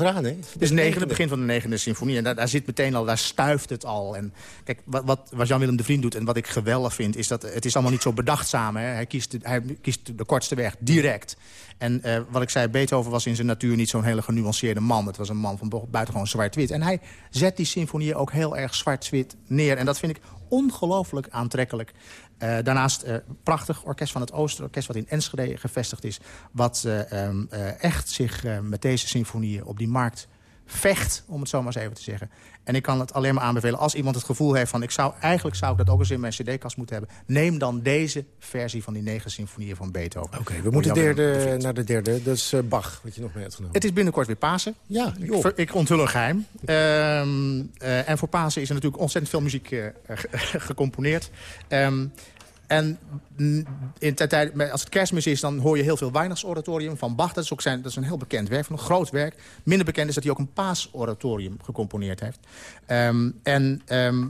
Achteraan, hè? Het is negen, het begin van de negende symfonie. En daar, zit meteen al, daar stuift het al. En kijk, wat, wat, wat Jan-Willem de Vriend doet en wat ik geweldig vind... is dat het is allemaal niet zo bedachtzaam. Hè? Hij, kiest hij kiest de kortste weg, direct. En eh, wat ik zei, Beethoven was in zijn natuur niet zo'n hele genuanceerde man. Het was een man van bu- buitengewoon zwart-wit. En hij zet die symfonieën ook heel erg zwart-wit neer. En dat vind ik ongelooflijk aantrekkelijk. Eh, daarnaast eh, prachtig Orkest van het Oosten, orkest wat in Enschede gevestigd is... wat eh, ehm, eh, echt zich met deze symfonieën op die markt vecht, om het zo maar eens even te zeggen. En ik kan het alleen maar aanbevelen, als iemand het gevoel heeft van... Ik zou, eigenlijk zou ik dat ook eens in mijn cd-kast moeten hebben... neem dan deze versie van die negen symfonieën van Beethoven. Oké, we moeten derde, naar de derde. Dat is eh, Bach, wat je nog mee hebt genomen. Het is binnenkort weer Pasen. Ja, ik, joh. ik onthul een geheim. Ehm, eh, en voor Pasen is er natuurlijk ontzettend veel muziek eh, ge- gecomponeerd. Ehm, en mm, in tijd, als het kerstmis is, dan hoor je heel veel Weihnachtsoratorium van Bach. Dat is, ook zijn, dat is een heel bekend werk, een groot werk. Minder bekend is dat hij ook een paasoratorium gecomponeerd heeft. Ehm, en ehm,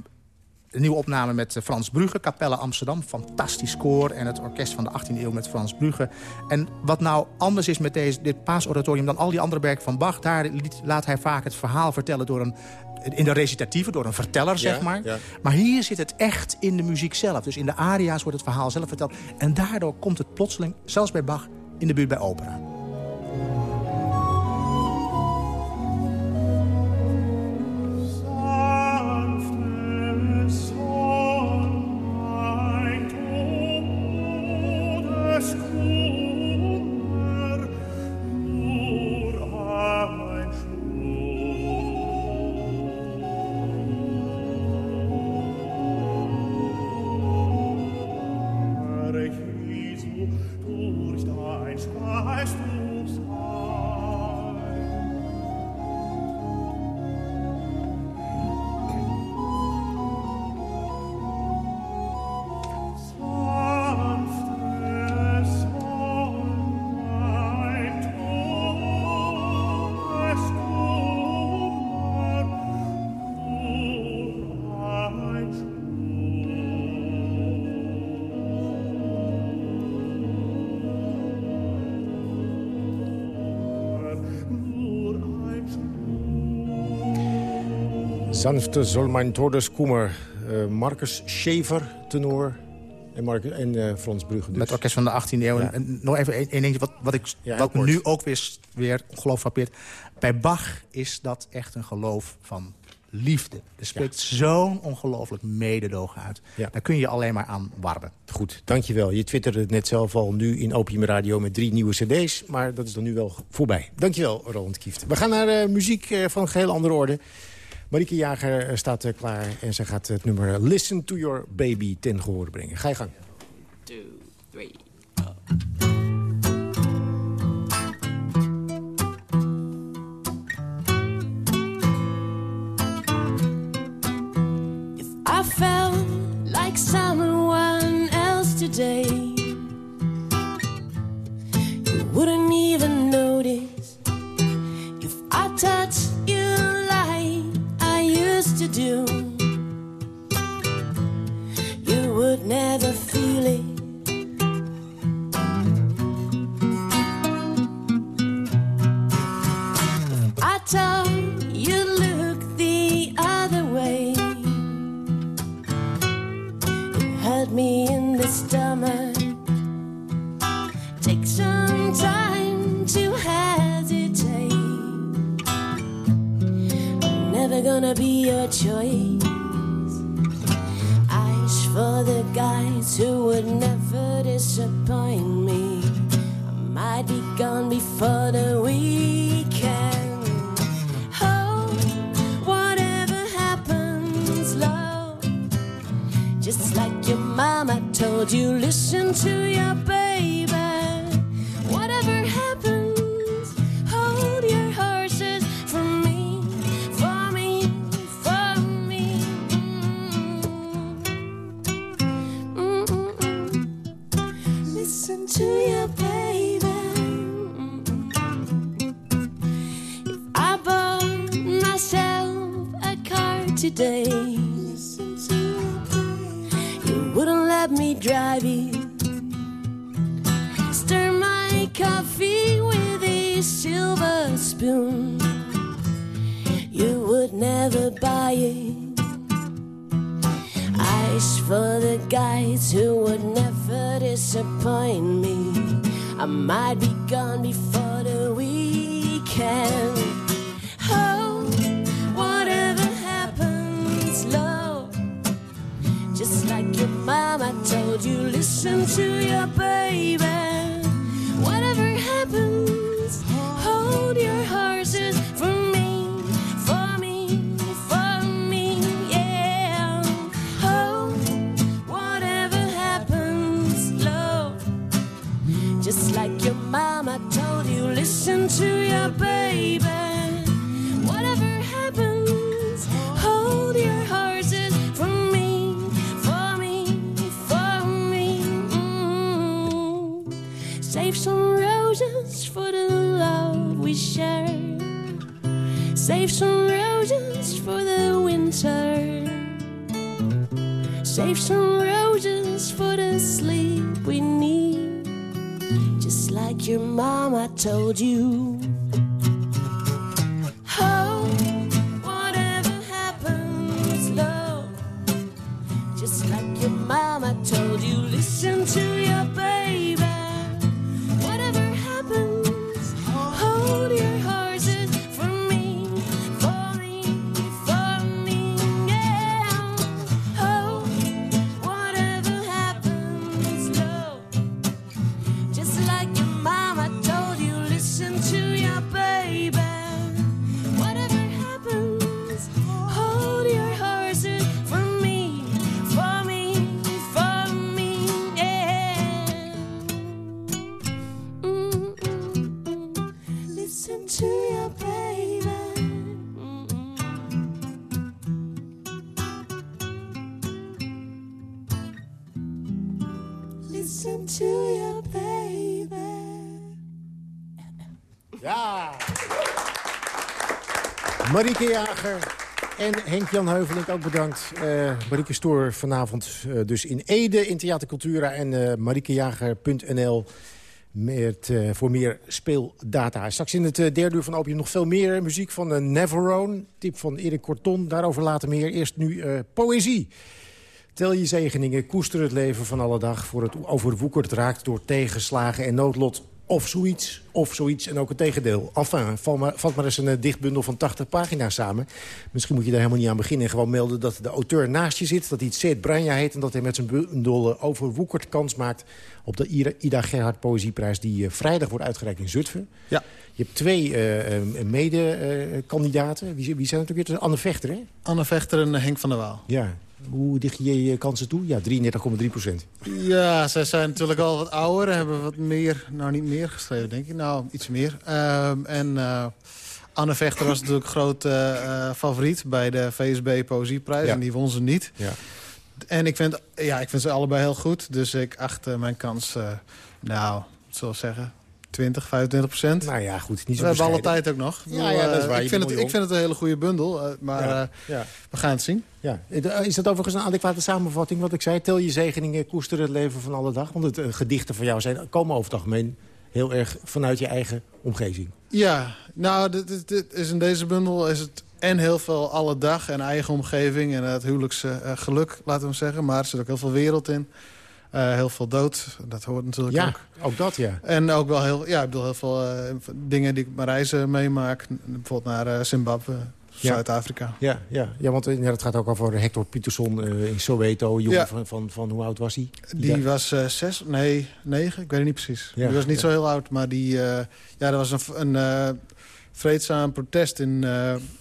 een nieuwe opname met eh, Frans Brugge, Capelle Amsterdam. Fantastisch koor en het orkest van de 18e eeuw met Frans Brugge. En wat nou anders is met deze, dit paasoratorium dan al die andere werken van Bach... daar laat hij vaak het verhaal vertellen door een, in de recitatieve, door een verteller, zeg maar. Maar hier zit het echt in de muziek zelf. Dus in de aria's wordt het verhaal zelf verteld. En daardoor komt het plotseling, zelfs bij Bach, in de buurt bij opera. Sanfte soll mein Todeskummer. Eh, Marcus Schever, tenor. En, Marcus, en eh, Frans Brugge dus. Met het orkest van de 18e eeuw. Ja. En nog even één dingetje, wat, wat, ik, Ja, wat me kort. nu ook weer, weer ongelooflijk frappeert. Bij Bach is dat echt een geloof van liefde. Er spreekt zo'n ongelooflijk mededogen uit. Ja. Daar kun je alleen maar aan warmen. Goed, dankjewel. Je twitterde het net zelf al nu in Opium Radio met drie nieuwe cd's. Maar dat is dan nu wel voorbij. Dankjewel, Roland Kieft. We gaan naar eh, muziek van een geheel andere orde. Marieke Jager eh, staat eh, klaar en ze gaat het nummer Listen to Your Baby ten gehoor brengen. Ga je gang. two, three. If I felt like someone else today, you wouldn't even notice. If I touched you you would never feel it. I told you look the other way. It hurt me in the stomach. Gonna be your choice. Eyes for the guys who would never disappoint me. I might be gone before the weekend. Oh, whatever happens, love. Just like your mama told you, listen to your Save some roses for the love we share. Save some roses for the winter. Save some roses for the sleep we need. Just like your mama told you. Jager en Henk-Jan Heuvelink ook bedankt. Eh Marieke Stoor vanavond eh, dus in Ede in Theater Cultura en eh mariekejager.nl voor meer speeldata. Straks in het derde uur van Opium nog veel meer muziek van uh, Neverone. Tip van Erik Corton, daarover later meer. Eerst nu poëzie. Tel je zegeningen, koester het leven van alle dag... voor het overwoekerd raakt door tegenslagen en noodlot. Of zoiets, of zoiets en ook het tegendeel. Enfin, val maar, vat maar eens een eh, dichtbundel van 80 pagina's samen. Misschien moet je daar helemaal niet aan beginnen... en gewoon melden dat de auteur naast je zit... dat hij Seet Branja heet en dat hij met zijn bundel eh, overwoekerd kans maakt... op de Ida, Gerhard Poëzieprijs die eh, vrijdag wordt uitgereikt in Zutphen. Ja. Je hebt twee eh, mede-kandidaten. wie, wie zijn het ook weer? Anne Vechter, hè? Anne Vechter en Henk van der Waal. Ja. Hoe dicht je je kansen toe? Ja, 33,3 procent. Ja, zij zijn natuurlijk al wat ouder. Hebben wat meer, nou niet meer geschreven, denk ik. Nou, iets meer. Ehm, en eh, Anne Vechter was natuurlijk groot eh, favoriet bij de VSB Poëzieprijs. Ja. En die won ze niet. Ja. En ik vind, ja, ik vind ze allebei heel goed. Dus ik acht eh, mijn kans, eh, nou, zal ik zeggen, 20, 25 procent. Nou ja, goed. Niet zo We hebben alle tijd ook nog. Ja, ja, dat is waar. Je Ik vind, het, ik vind het een hele goede bundel. eh, maar Ja, eh, ja. we gaan het zien. Ja. Is dat overigens een adequate samenvatting wat ik zei? Tel je zegeningen, koester het leven van alle dag. Want het eh, gedichten van jou zijn, komen over het algemeen heel erg vanuit je eigen omgeving. Ja, nou, dit, dit- dit is in deze bundel is het en heel veel alle dag en eigen omgeving... en het huwelijksgeluk, laten we zeggen. Maar er zit ook heel veel wereld in. Eh, heel veel dood, dat hoort natuurlijk Ja, ook. ook dat, ja. En ook wel heel, ja, ik bedoel, heel veel eh, dingen die ik mijn reizen meemaak. Bijvoorbeeld naar eh, Zimbabwe, Ja. Zuid-Afrika. Ja, ja. ja want ja, het gaat ook over Hector Pietersson eh, in Soweto. Jongen Ja. van, van, van hoe oud was hij? Die was eh, zes, nee, negen, ik weet het niet precies. Die was niet zo heel oud, maar die, ja, er was een, een vreedzaam protest in,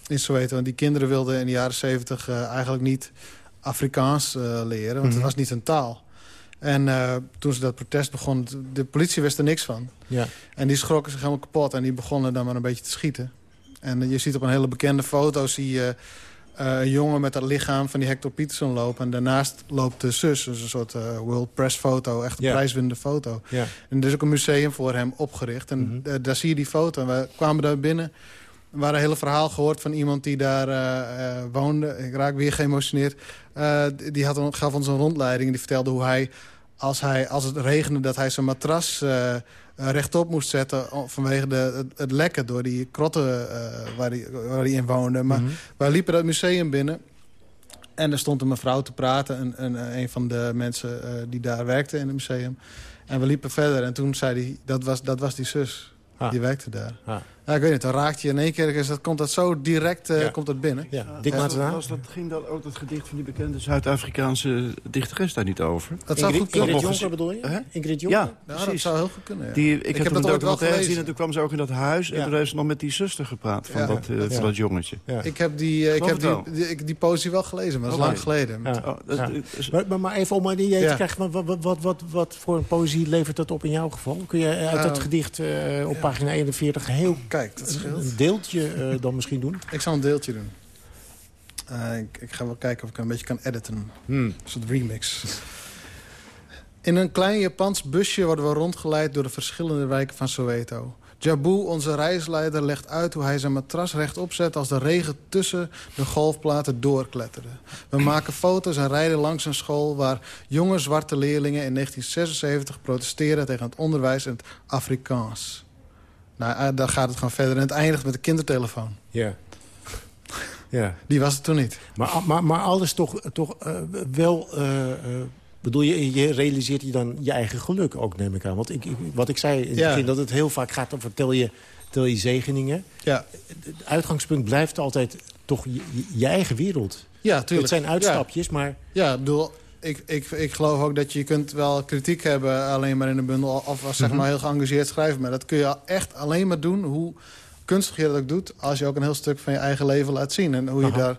in Soweto. En die kinderen wilden in de jaren zeventig eigenlijk niet Afrikaans leren, want Mhm. het was niet een taal. En eh, toen ze dat protest begon, de politie wist er niks van. Ja. En die schrokken zich helemaal kapot en die begonnen dan maar een beetje te schieten. En eh, je ziet op een hele bekende foto zie je eh, een jongen met het lichaam van die Hector Peterson lopen. En daarnaast loopt de zus, dus een soort World Press foto, echt een prijswinnende foto. Ja. En er is ook een museum voor hem opgericht. En Mhm. daar zie je die foto. En we kwamen daar binnen. We waren een hele verhaal gehoord van iemand die daar woonde. Ik raak weer geëmotioneerd. Die had, gaf ons een rondleiding. Die vertelde hoe hij als, hij, als het regende, dat hij zijn matras eh, rechtop moest zetten... vanwege de, het, het lekken door die krotten eh, waar, hij, waar hij in woonde. Maar Mhm. wij liepen dat museum binnen... En er stond een mevrouw te praten, een, een, een van de mensen eh, die daar werkte in het museum. En we liepen verder en toen zei hij, dat was, dat was die zus. Ah. Die werkte daar. Ah. Ja, ik weet niet, dan raakt je in één keer, is dat, komt dat zo direct eh, Ja. komt dat binnen. Ja. Maarten- Was dat, ging dat ook het gedicht van die bekende Zuid-Afrikaanse dichteres daar niet over? Dat zou Ingrid, goed kunnen. Ingrid Jonker bedoel je? Hè? Ingrid Jonker? Ja, Ja, dat zou heel goed kunnen. ja. Die, ik, heb, dat ooit wel gezien gelezen. en toen kwam ze ook in dat huis... en toen heeft ze nog met die zuster gepraat van, Ja. dat, eh, van dat jongetje. Ja. Ik heb die, eh, ik heb die, wel. die, ik- die poëzie wel gelezen, maar dat is lang geleden. Ja. Oh, dat, Ja. is- Maar, maar, even om een idee te krijgen, wat, wat, wat, wat, wat voor een poëzie levert dat op in jouw geval? Kun je uit dat Eh, gedicht eh, op pagina 41 heel Kijk, dat scheelt. een deeltje eh, dan misschien doen? Ik zal een deeltje doen. Eh, ik, ik ga wel kijken of ik een beetje kan editen. Hmm. Een soort remix. In een klein Japans busje worden we rondgeleid door de verschillende wijken van Soweto. Jabu, onze reisleider, legt uit hoe hij zijn matras rechtop zet... als de regen tussen de golfplaten doorkletterde. We maken foto's en rijden langs een school... waar jonge zwarte leerlingen in 1976 protesteren tegen het onderwijs in het Afrikaans. Nou, eh, dan gaat het gewoon verder en het eindigt met de kindertelefoon. Ja. ja. Die was het toen niet. Maar, maar, maar alles toch, toch eh, wel... eh, bedoel je, je realiseert je dan je eigen geluk ook, neem ik aan. Want ik, ik- wat ik zei in het Ja. begin, dat het heel vaak gaat over tel je, tel je zegeningen. Ja, Het uitgangspunt blijft altijd toch je, eigen wereld. ja tuurlijk. Het zijn uitstapjes, maar... Ja, ik bedoel, ik, ik, ik geloof ook dat je kunt wel kritiek hebben... alleen maar in een bundel of als zeg Mhm. maar heel geëngageerd schrijven. Maar dat kun je echt alleen maar doen, hoe kunstig je dat ook doet... als je ook een heel stuk van je eigen leven laat zien. En hoe je Aha. daar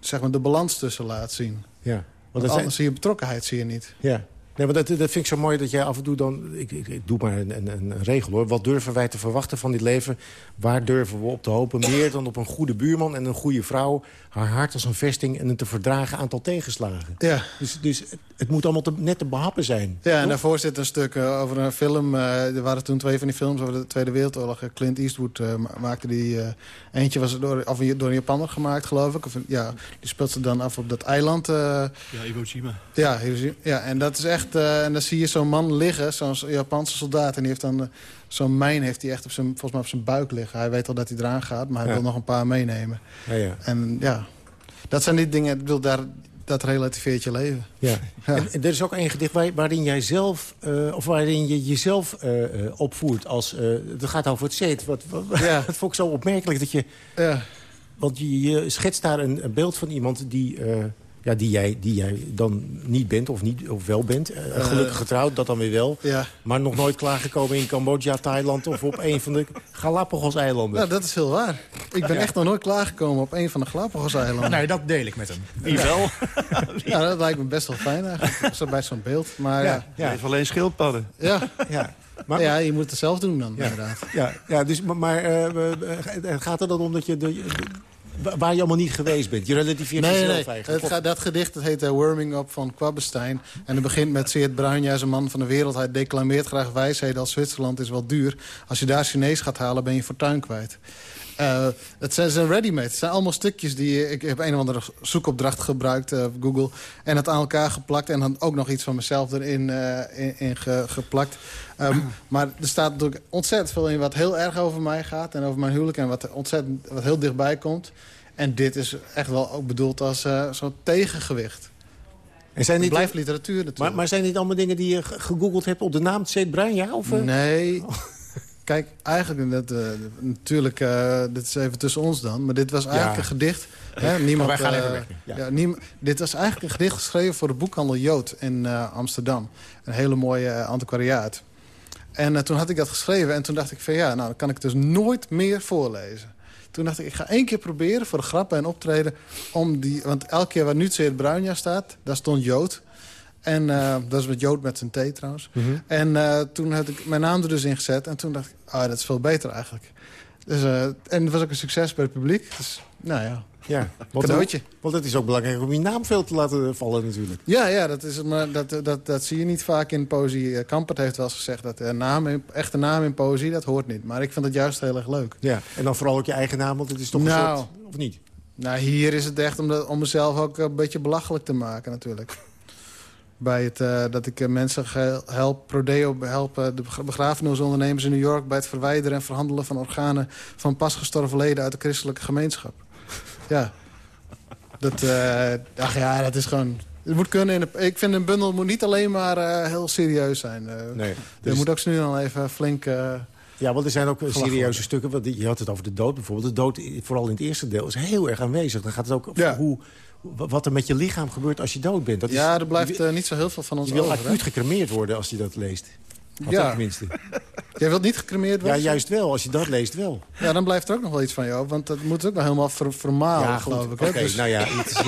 zeg maar, de balans tussen laat zien. Ja. Want Want dat zijn, anders zie je betrokkenheid zie je niet. Ja. Nee, maar dat, dat vind ik zo mooi dat jij af en toe dan... Ik, ik, ik doe maar een, een, een regel hoor. Wat durven wij te verwachten van dit leven? Waar durven we op te hopen? Meer dan op een goede buurman en een goede vrouw. Haar hart als een vesting en een te verdragen aantal tegenslagen. Ja. Dus, dus het, het moet allemaal te, net te behappen zijn. Ja, en daarvoor zit een stuk eh, over een film. eh, er waren toen twee van die films over de Tweede Wereldoorlog. Eh, Clint Eastwood eh, ma- maakte die... eh, eentje was door, of een- door een Japanner gemaakt, geloof ik. Of, ja, die speelt ze dan af op dat eiland. eh, Ja, Iwo Jima. ja, Hiroshima. ja, en dat is echt... eh, en dan zie je zo'n man liggen, zo'n Japanse soldaat. En die heeft dan... eh, zo'n mijn heeft hij echt op zijn, volgens mij op zijn buik liggen. Hij weet al dat hij eraan gaat, maar hij Ja. wil nog een paar meenemen. Ja, ja. En ja, dat zijn die dingen... Ik bedoel, daar, dat relativeert je leven. Ja. En, en er is ook één gedicht waar- waarin jij zelf, eh, of waarin je jezelf opvoert. Als, het gaat over het zet. Wat, wat, Ja. dat vond ik zo opmerkelijk dat je. Ja. Want je, je schetst daar een, een beeld van iemand die, Ja, die jij, die jij dan niet bent of, niet, of wel bent. Eh, gelukkig getrouwd, dat dan weer wel. Ja. Maar nog nooit klaargekomen in Cambodja, Thailand... of op een van de Galapagos-eilanden. Ja, dat is heel waar. Ik ben Ja. echt nog nooit klaargekomen op een van de Galapagos-eilanden. Nee, dat deel ik met hem. Wie wel? ja, dat lijkt me best wel fijn eigenlijk. Zo bij zo'n beeld. Maar ja, Ja, heeft alleen schildpadden. ja. Ja. Maar, ja, je moet het zelf doen dan, Ja. inderdaad. Ja, ja dus, maar maar eh, eh, het gaat er dan om dat je... De, de- waar je allemaal niet geweest bent. Je relativeert Nee, jezelf nee, eigenlijk. Het, dat gedicht dat heet eh, Warming Up van Kwabbestein. En het begint met Seert Bruinja is een man van de wereld. Hij declameert graag wijsheden als Zwitserland is wel duur. Als je daar Chinees gaat halen, ben je fortuin kwijt. Eh, het zijn, zijn ready-made. Het zijn allemaal stukjes die... Ik heb een of andere zoekopdracht gebruikt eh, op Google. En het aan elkaar geplakt. En dan ook nog iets van mezelf erin eh, in, in ge- geplakt. Ehm, maar er staat natuurlijk ontzettend veel in wat heel erg over mij gaat. En over mijn huwelijk. En wat, ontzettend, wat heel dichtbij komt. En dit is echt wel ook bedoeld als zo'n tegengewicht. En zijn Het dit, blijft literatuur natuurlijk. maar, maar zijn dit allemaal dingen die je ge- gegoogeld hebt op de naam Seet Bruin? Ja? Of? Nee. Kijk, eigenlijk, dat, eh, natuurlijk, eh, dit is even tussen ons dan... maar dit was eigenlijk Ja. een gedicht. Hè, niemand, wij gaan eh, even weg. Ja. niem- dit was eigenlijk een gedicht geschreven voor de boekhandel Jood in Amsterdam. Een hele mooie antiquariaat. En toen had ik dat geschreven en toen dacht ik van ja, nou dan kan ik het dus nooit meer voorlezen. Toen dacht ik, ik ga één keer proberen voor de grappen en optreden. Om die, want elke keer waar nu het Bruinja staat, daar stond Jood. En eh, dat is met Jood met zijn thee trouwens. Mhm. En eh, toen had ik mijn naam er dus in gezet. En toen dacht ik, ah, dat is veel beter eigenlijk. Dus, eh, en het was ook een succes bij het publiek. Dus, nou ja, Ja, want, cadeautje. want het is ook belangrijk om je naam veel te laten vallen natuurlijk. Ja, ja dat, is, maar dat, dat, dat zie je niet vaak in poëzie. Kampert heeft wel eens gezegd dat de naam in, echte naam in poëzie, dat hoort niet. Maar ik vind het juist heel erg leuk. Ja. En dan vooral ook je eigen naam, want het is toch Nou. een soort... Of niet? Nou, hier is het echt om, de, om mezelf ook een beetje belachelijk te maken natuurlijk. Bij het, eh, dat ik eh, mensen help, Prodeo helpen, de begrafenisondernemers in New York... bij het verwijderen en verhandelen van organen... van pas gestorven leden uit de christelijke gemeenschap. Ja. Dat, eh, ach ja, dat is gewoon... Het moet kunnen. In de, ik vind een bundel moet niet alleen maar heel serieus zijn. Nee. Er Dus- moet ook nu dan even flink... Ja, want er zijn ook serieuze stukken. Want je had het over de dood bijvoorbeeld. De dood, vooral in het eerste deel, is heel erg aanwezig. Dan gaat het ook over Ja. hoe, wat er met je lichaam gebeurt als je dood bent. Dat is, ja, er blijft je, eh, niet zo heel veel van ons je wil over. hè? acuut gecremeerd worden als je dat leest. Of Ja. tenminste. Jij wilt niet gecremeerd Ja, worden? juist wel. Als je dat leest, wel. Ja, dan blijft er ook nog wel iets van je over. Want dat moet ook nog helemaal ver, vermalen, ja, geloof ik. Oké, Dus- nou ja. Is,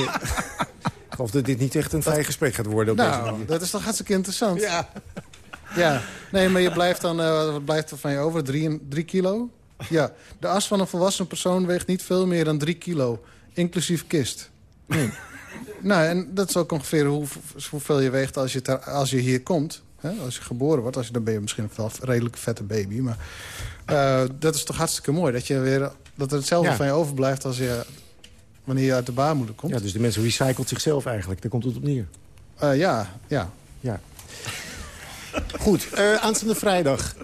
ik geloof dat dit niet echt een vrij gesprek gaat worden op deze nou, manier. dat is toch hartstikke interessant. Ja. Ja. Nee, maar je blijft dan, eh, wat blijft er van je over? Drie, drie kilo? Ja. De as van een volwassen persoon weegt niet veel meer dan drie kilo. Inclusief kist. nou, en dat is ook ongeveer hoe, hoeveel je weegt als je, ter- als je hier komt. Hè? Als je geboren wordt, als je, dan ben je misschien wel een redelijk vette baby. Maar eh, dat is toch hartstikke mooi. Dat, je weer, dat er hetzelfde Ja. van je overblijft als je, wanneer je uit de baarmoeder komt. Ja, dus de mensen recycelt zichzelf eigenlijk. Daar komt het op neer. Eh, ja, ja. Ja. Goed, eh, aanstaande vrijdag.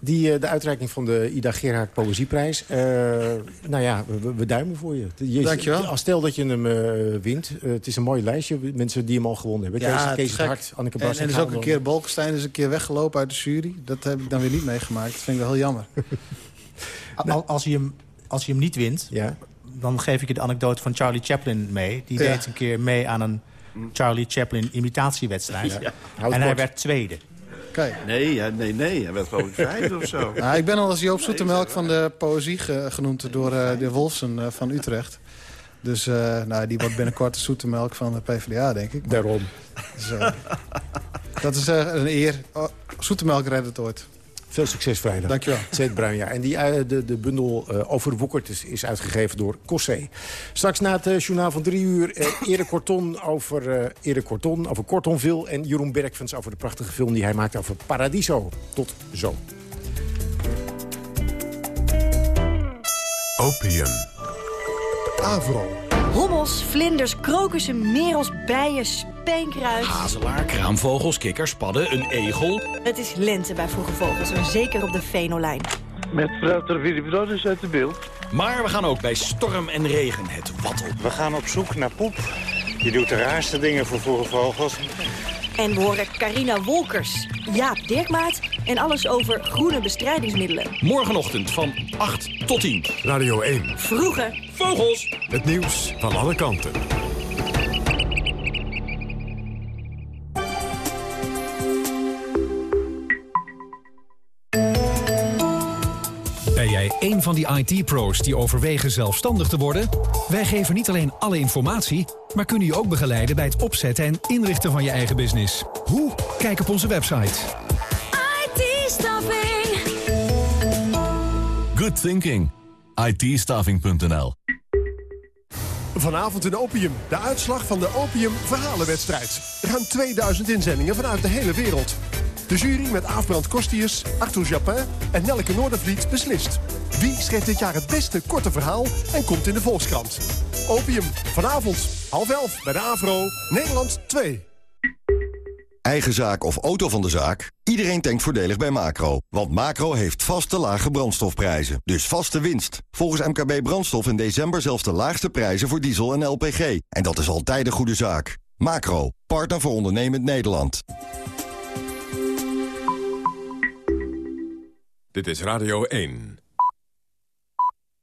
Die, eh, de uitreiking van de Ida Gerhard Poëzieprijs. Eh, nou ja, we, we duimen voor je. je Dankjewel. Als stel dat je hem wint. Het is een mooi lijstje. Mensen die hem al gewonnen hebben. Kees, het Kees is het. Hart, Anneke En, Bas en er is ook een keer, Bolkestein is een keer weggelopen uit de jury. Dat heb ik dan weer niet meegemaakt. Dat vind ik wel heel jammer. Al- Als je hem, als je hem niet wint, Ja. dan geef ik je de anekdote van Charlie Chaplin mee. Die Ja. deed een keer mee aan een Charlie Chaplin imitatiewedstrijd. Ja. En hij werd tweede. Kijk. Nee, ja, nee, nee. Hij werd gewoon vijfde of zo. Nou, ik ben al als Joop Zoetemelk van de poëzie ge- genoemd door eh, de Wolfsen eh, van Utrecht. Dus eh, nou, die wordt binnenkort de Zoetemelk van de PvdA, denk ik. Daarom. Dus, dat is een eer. Oh, Zoetemelk redt het ooit. Veel succes vrijdag. Dankjewel. Zet Bruin, ja. En die, eh, de, de bundel eh Overwoekerd is, is uitgegeven door Cossé. Straks na het eh, journaal van drie uur... Eh, Erik Korton over, eh Erik Korton over Kortonville... en Jeroen Berkvens over de prachtige film die hij maakt over Paradiso. Tot zo. Opium. Avro. Hommels, vlinders, krokussen, merels, bijen, speenkruid. Hazelaar, kraamvogels, kikkers, padden, een egel. Het is lente bij Vroege Vogels en zeker op de Venolijn. Met Frater Willy uit de beeld. Maar we gaan ook bij storm en regen het wat op. We gaan op zoek naar poep. Je doet de raarste dingen voor vroege vogels. En we horen Carina Wolkers, Jaap Dirkmaat en alles over groene bestrijdingsmiddelen. Morgenochtend van 8 tot 10. Radio 1. Vroege Vogels! Het nieuws van alle kanten. Ben jij een van die IT-pro's die overwegen zelfstandig te worden? Wij geven niet alleen alle informatie, maar kunnen je ook begeleiden bij het opzetten en inrichten van je eigen business. Hoe? Kijk op onze website. it staffing. Good thinking. it Vanavond in Opium, de uitslag van de Opium Verhalenwedstrijd. Ruim 2000 inzendingen vanuit de hele wereld. De jury met Aafbrand Kostius, Arthur Japin en Nelke Noordervliet beslist. Wie schreef dit jaar het beste korte verhaal en komt in de Volkskrant? Opium, vanavond, half elf bij de AVRO, Nederland 2. Eigen zaak of auto van de zaak? Iedereen denkt voordelig bij Macro. Want Macro heeft vaste lage brandstofprijzen. Dus vaste winst. Volgens MKB Brandstof in december zelfs de laagste prijzen voor diesel en LPG. En dat is altijd een goede zaak. Macro, partner voor ondernemend Nederland. Dit is Radio 1.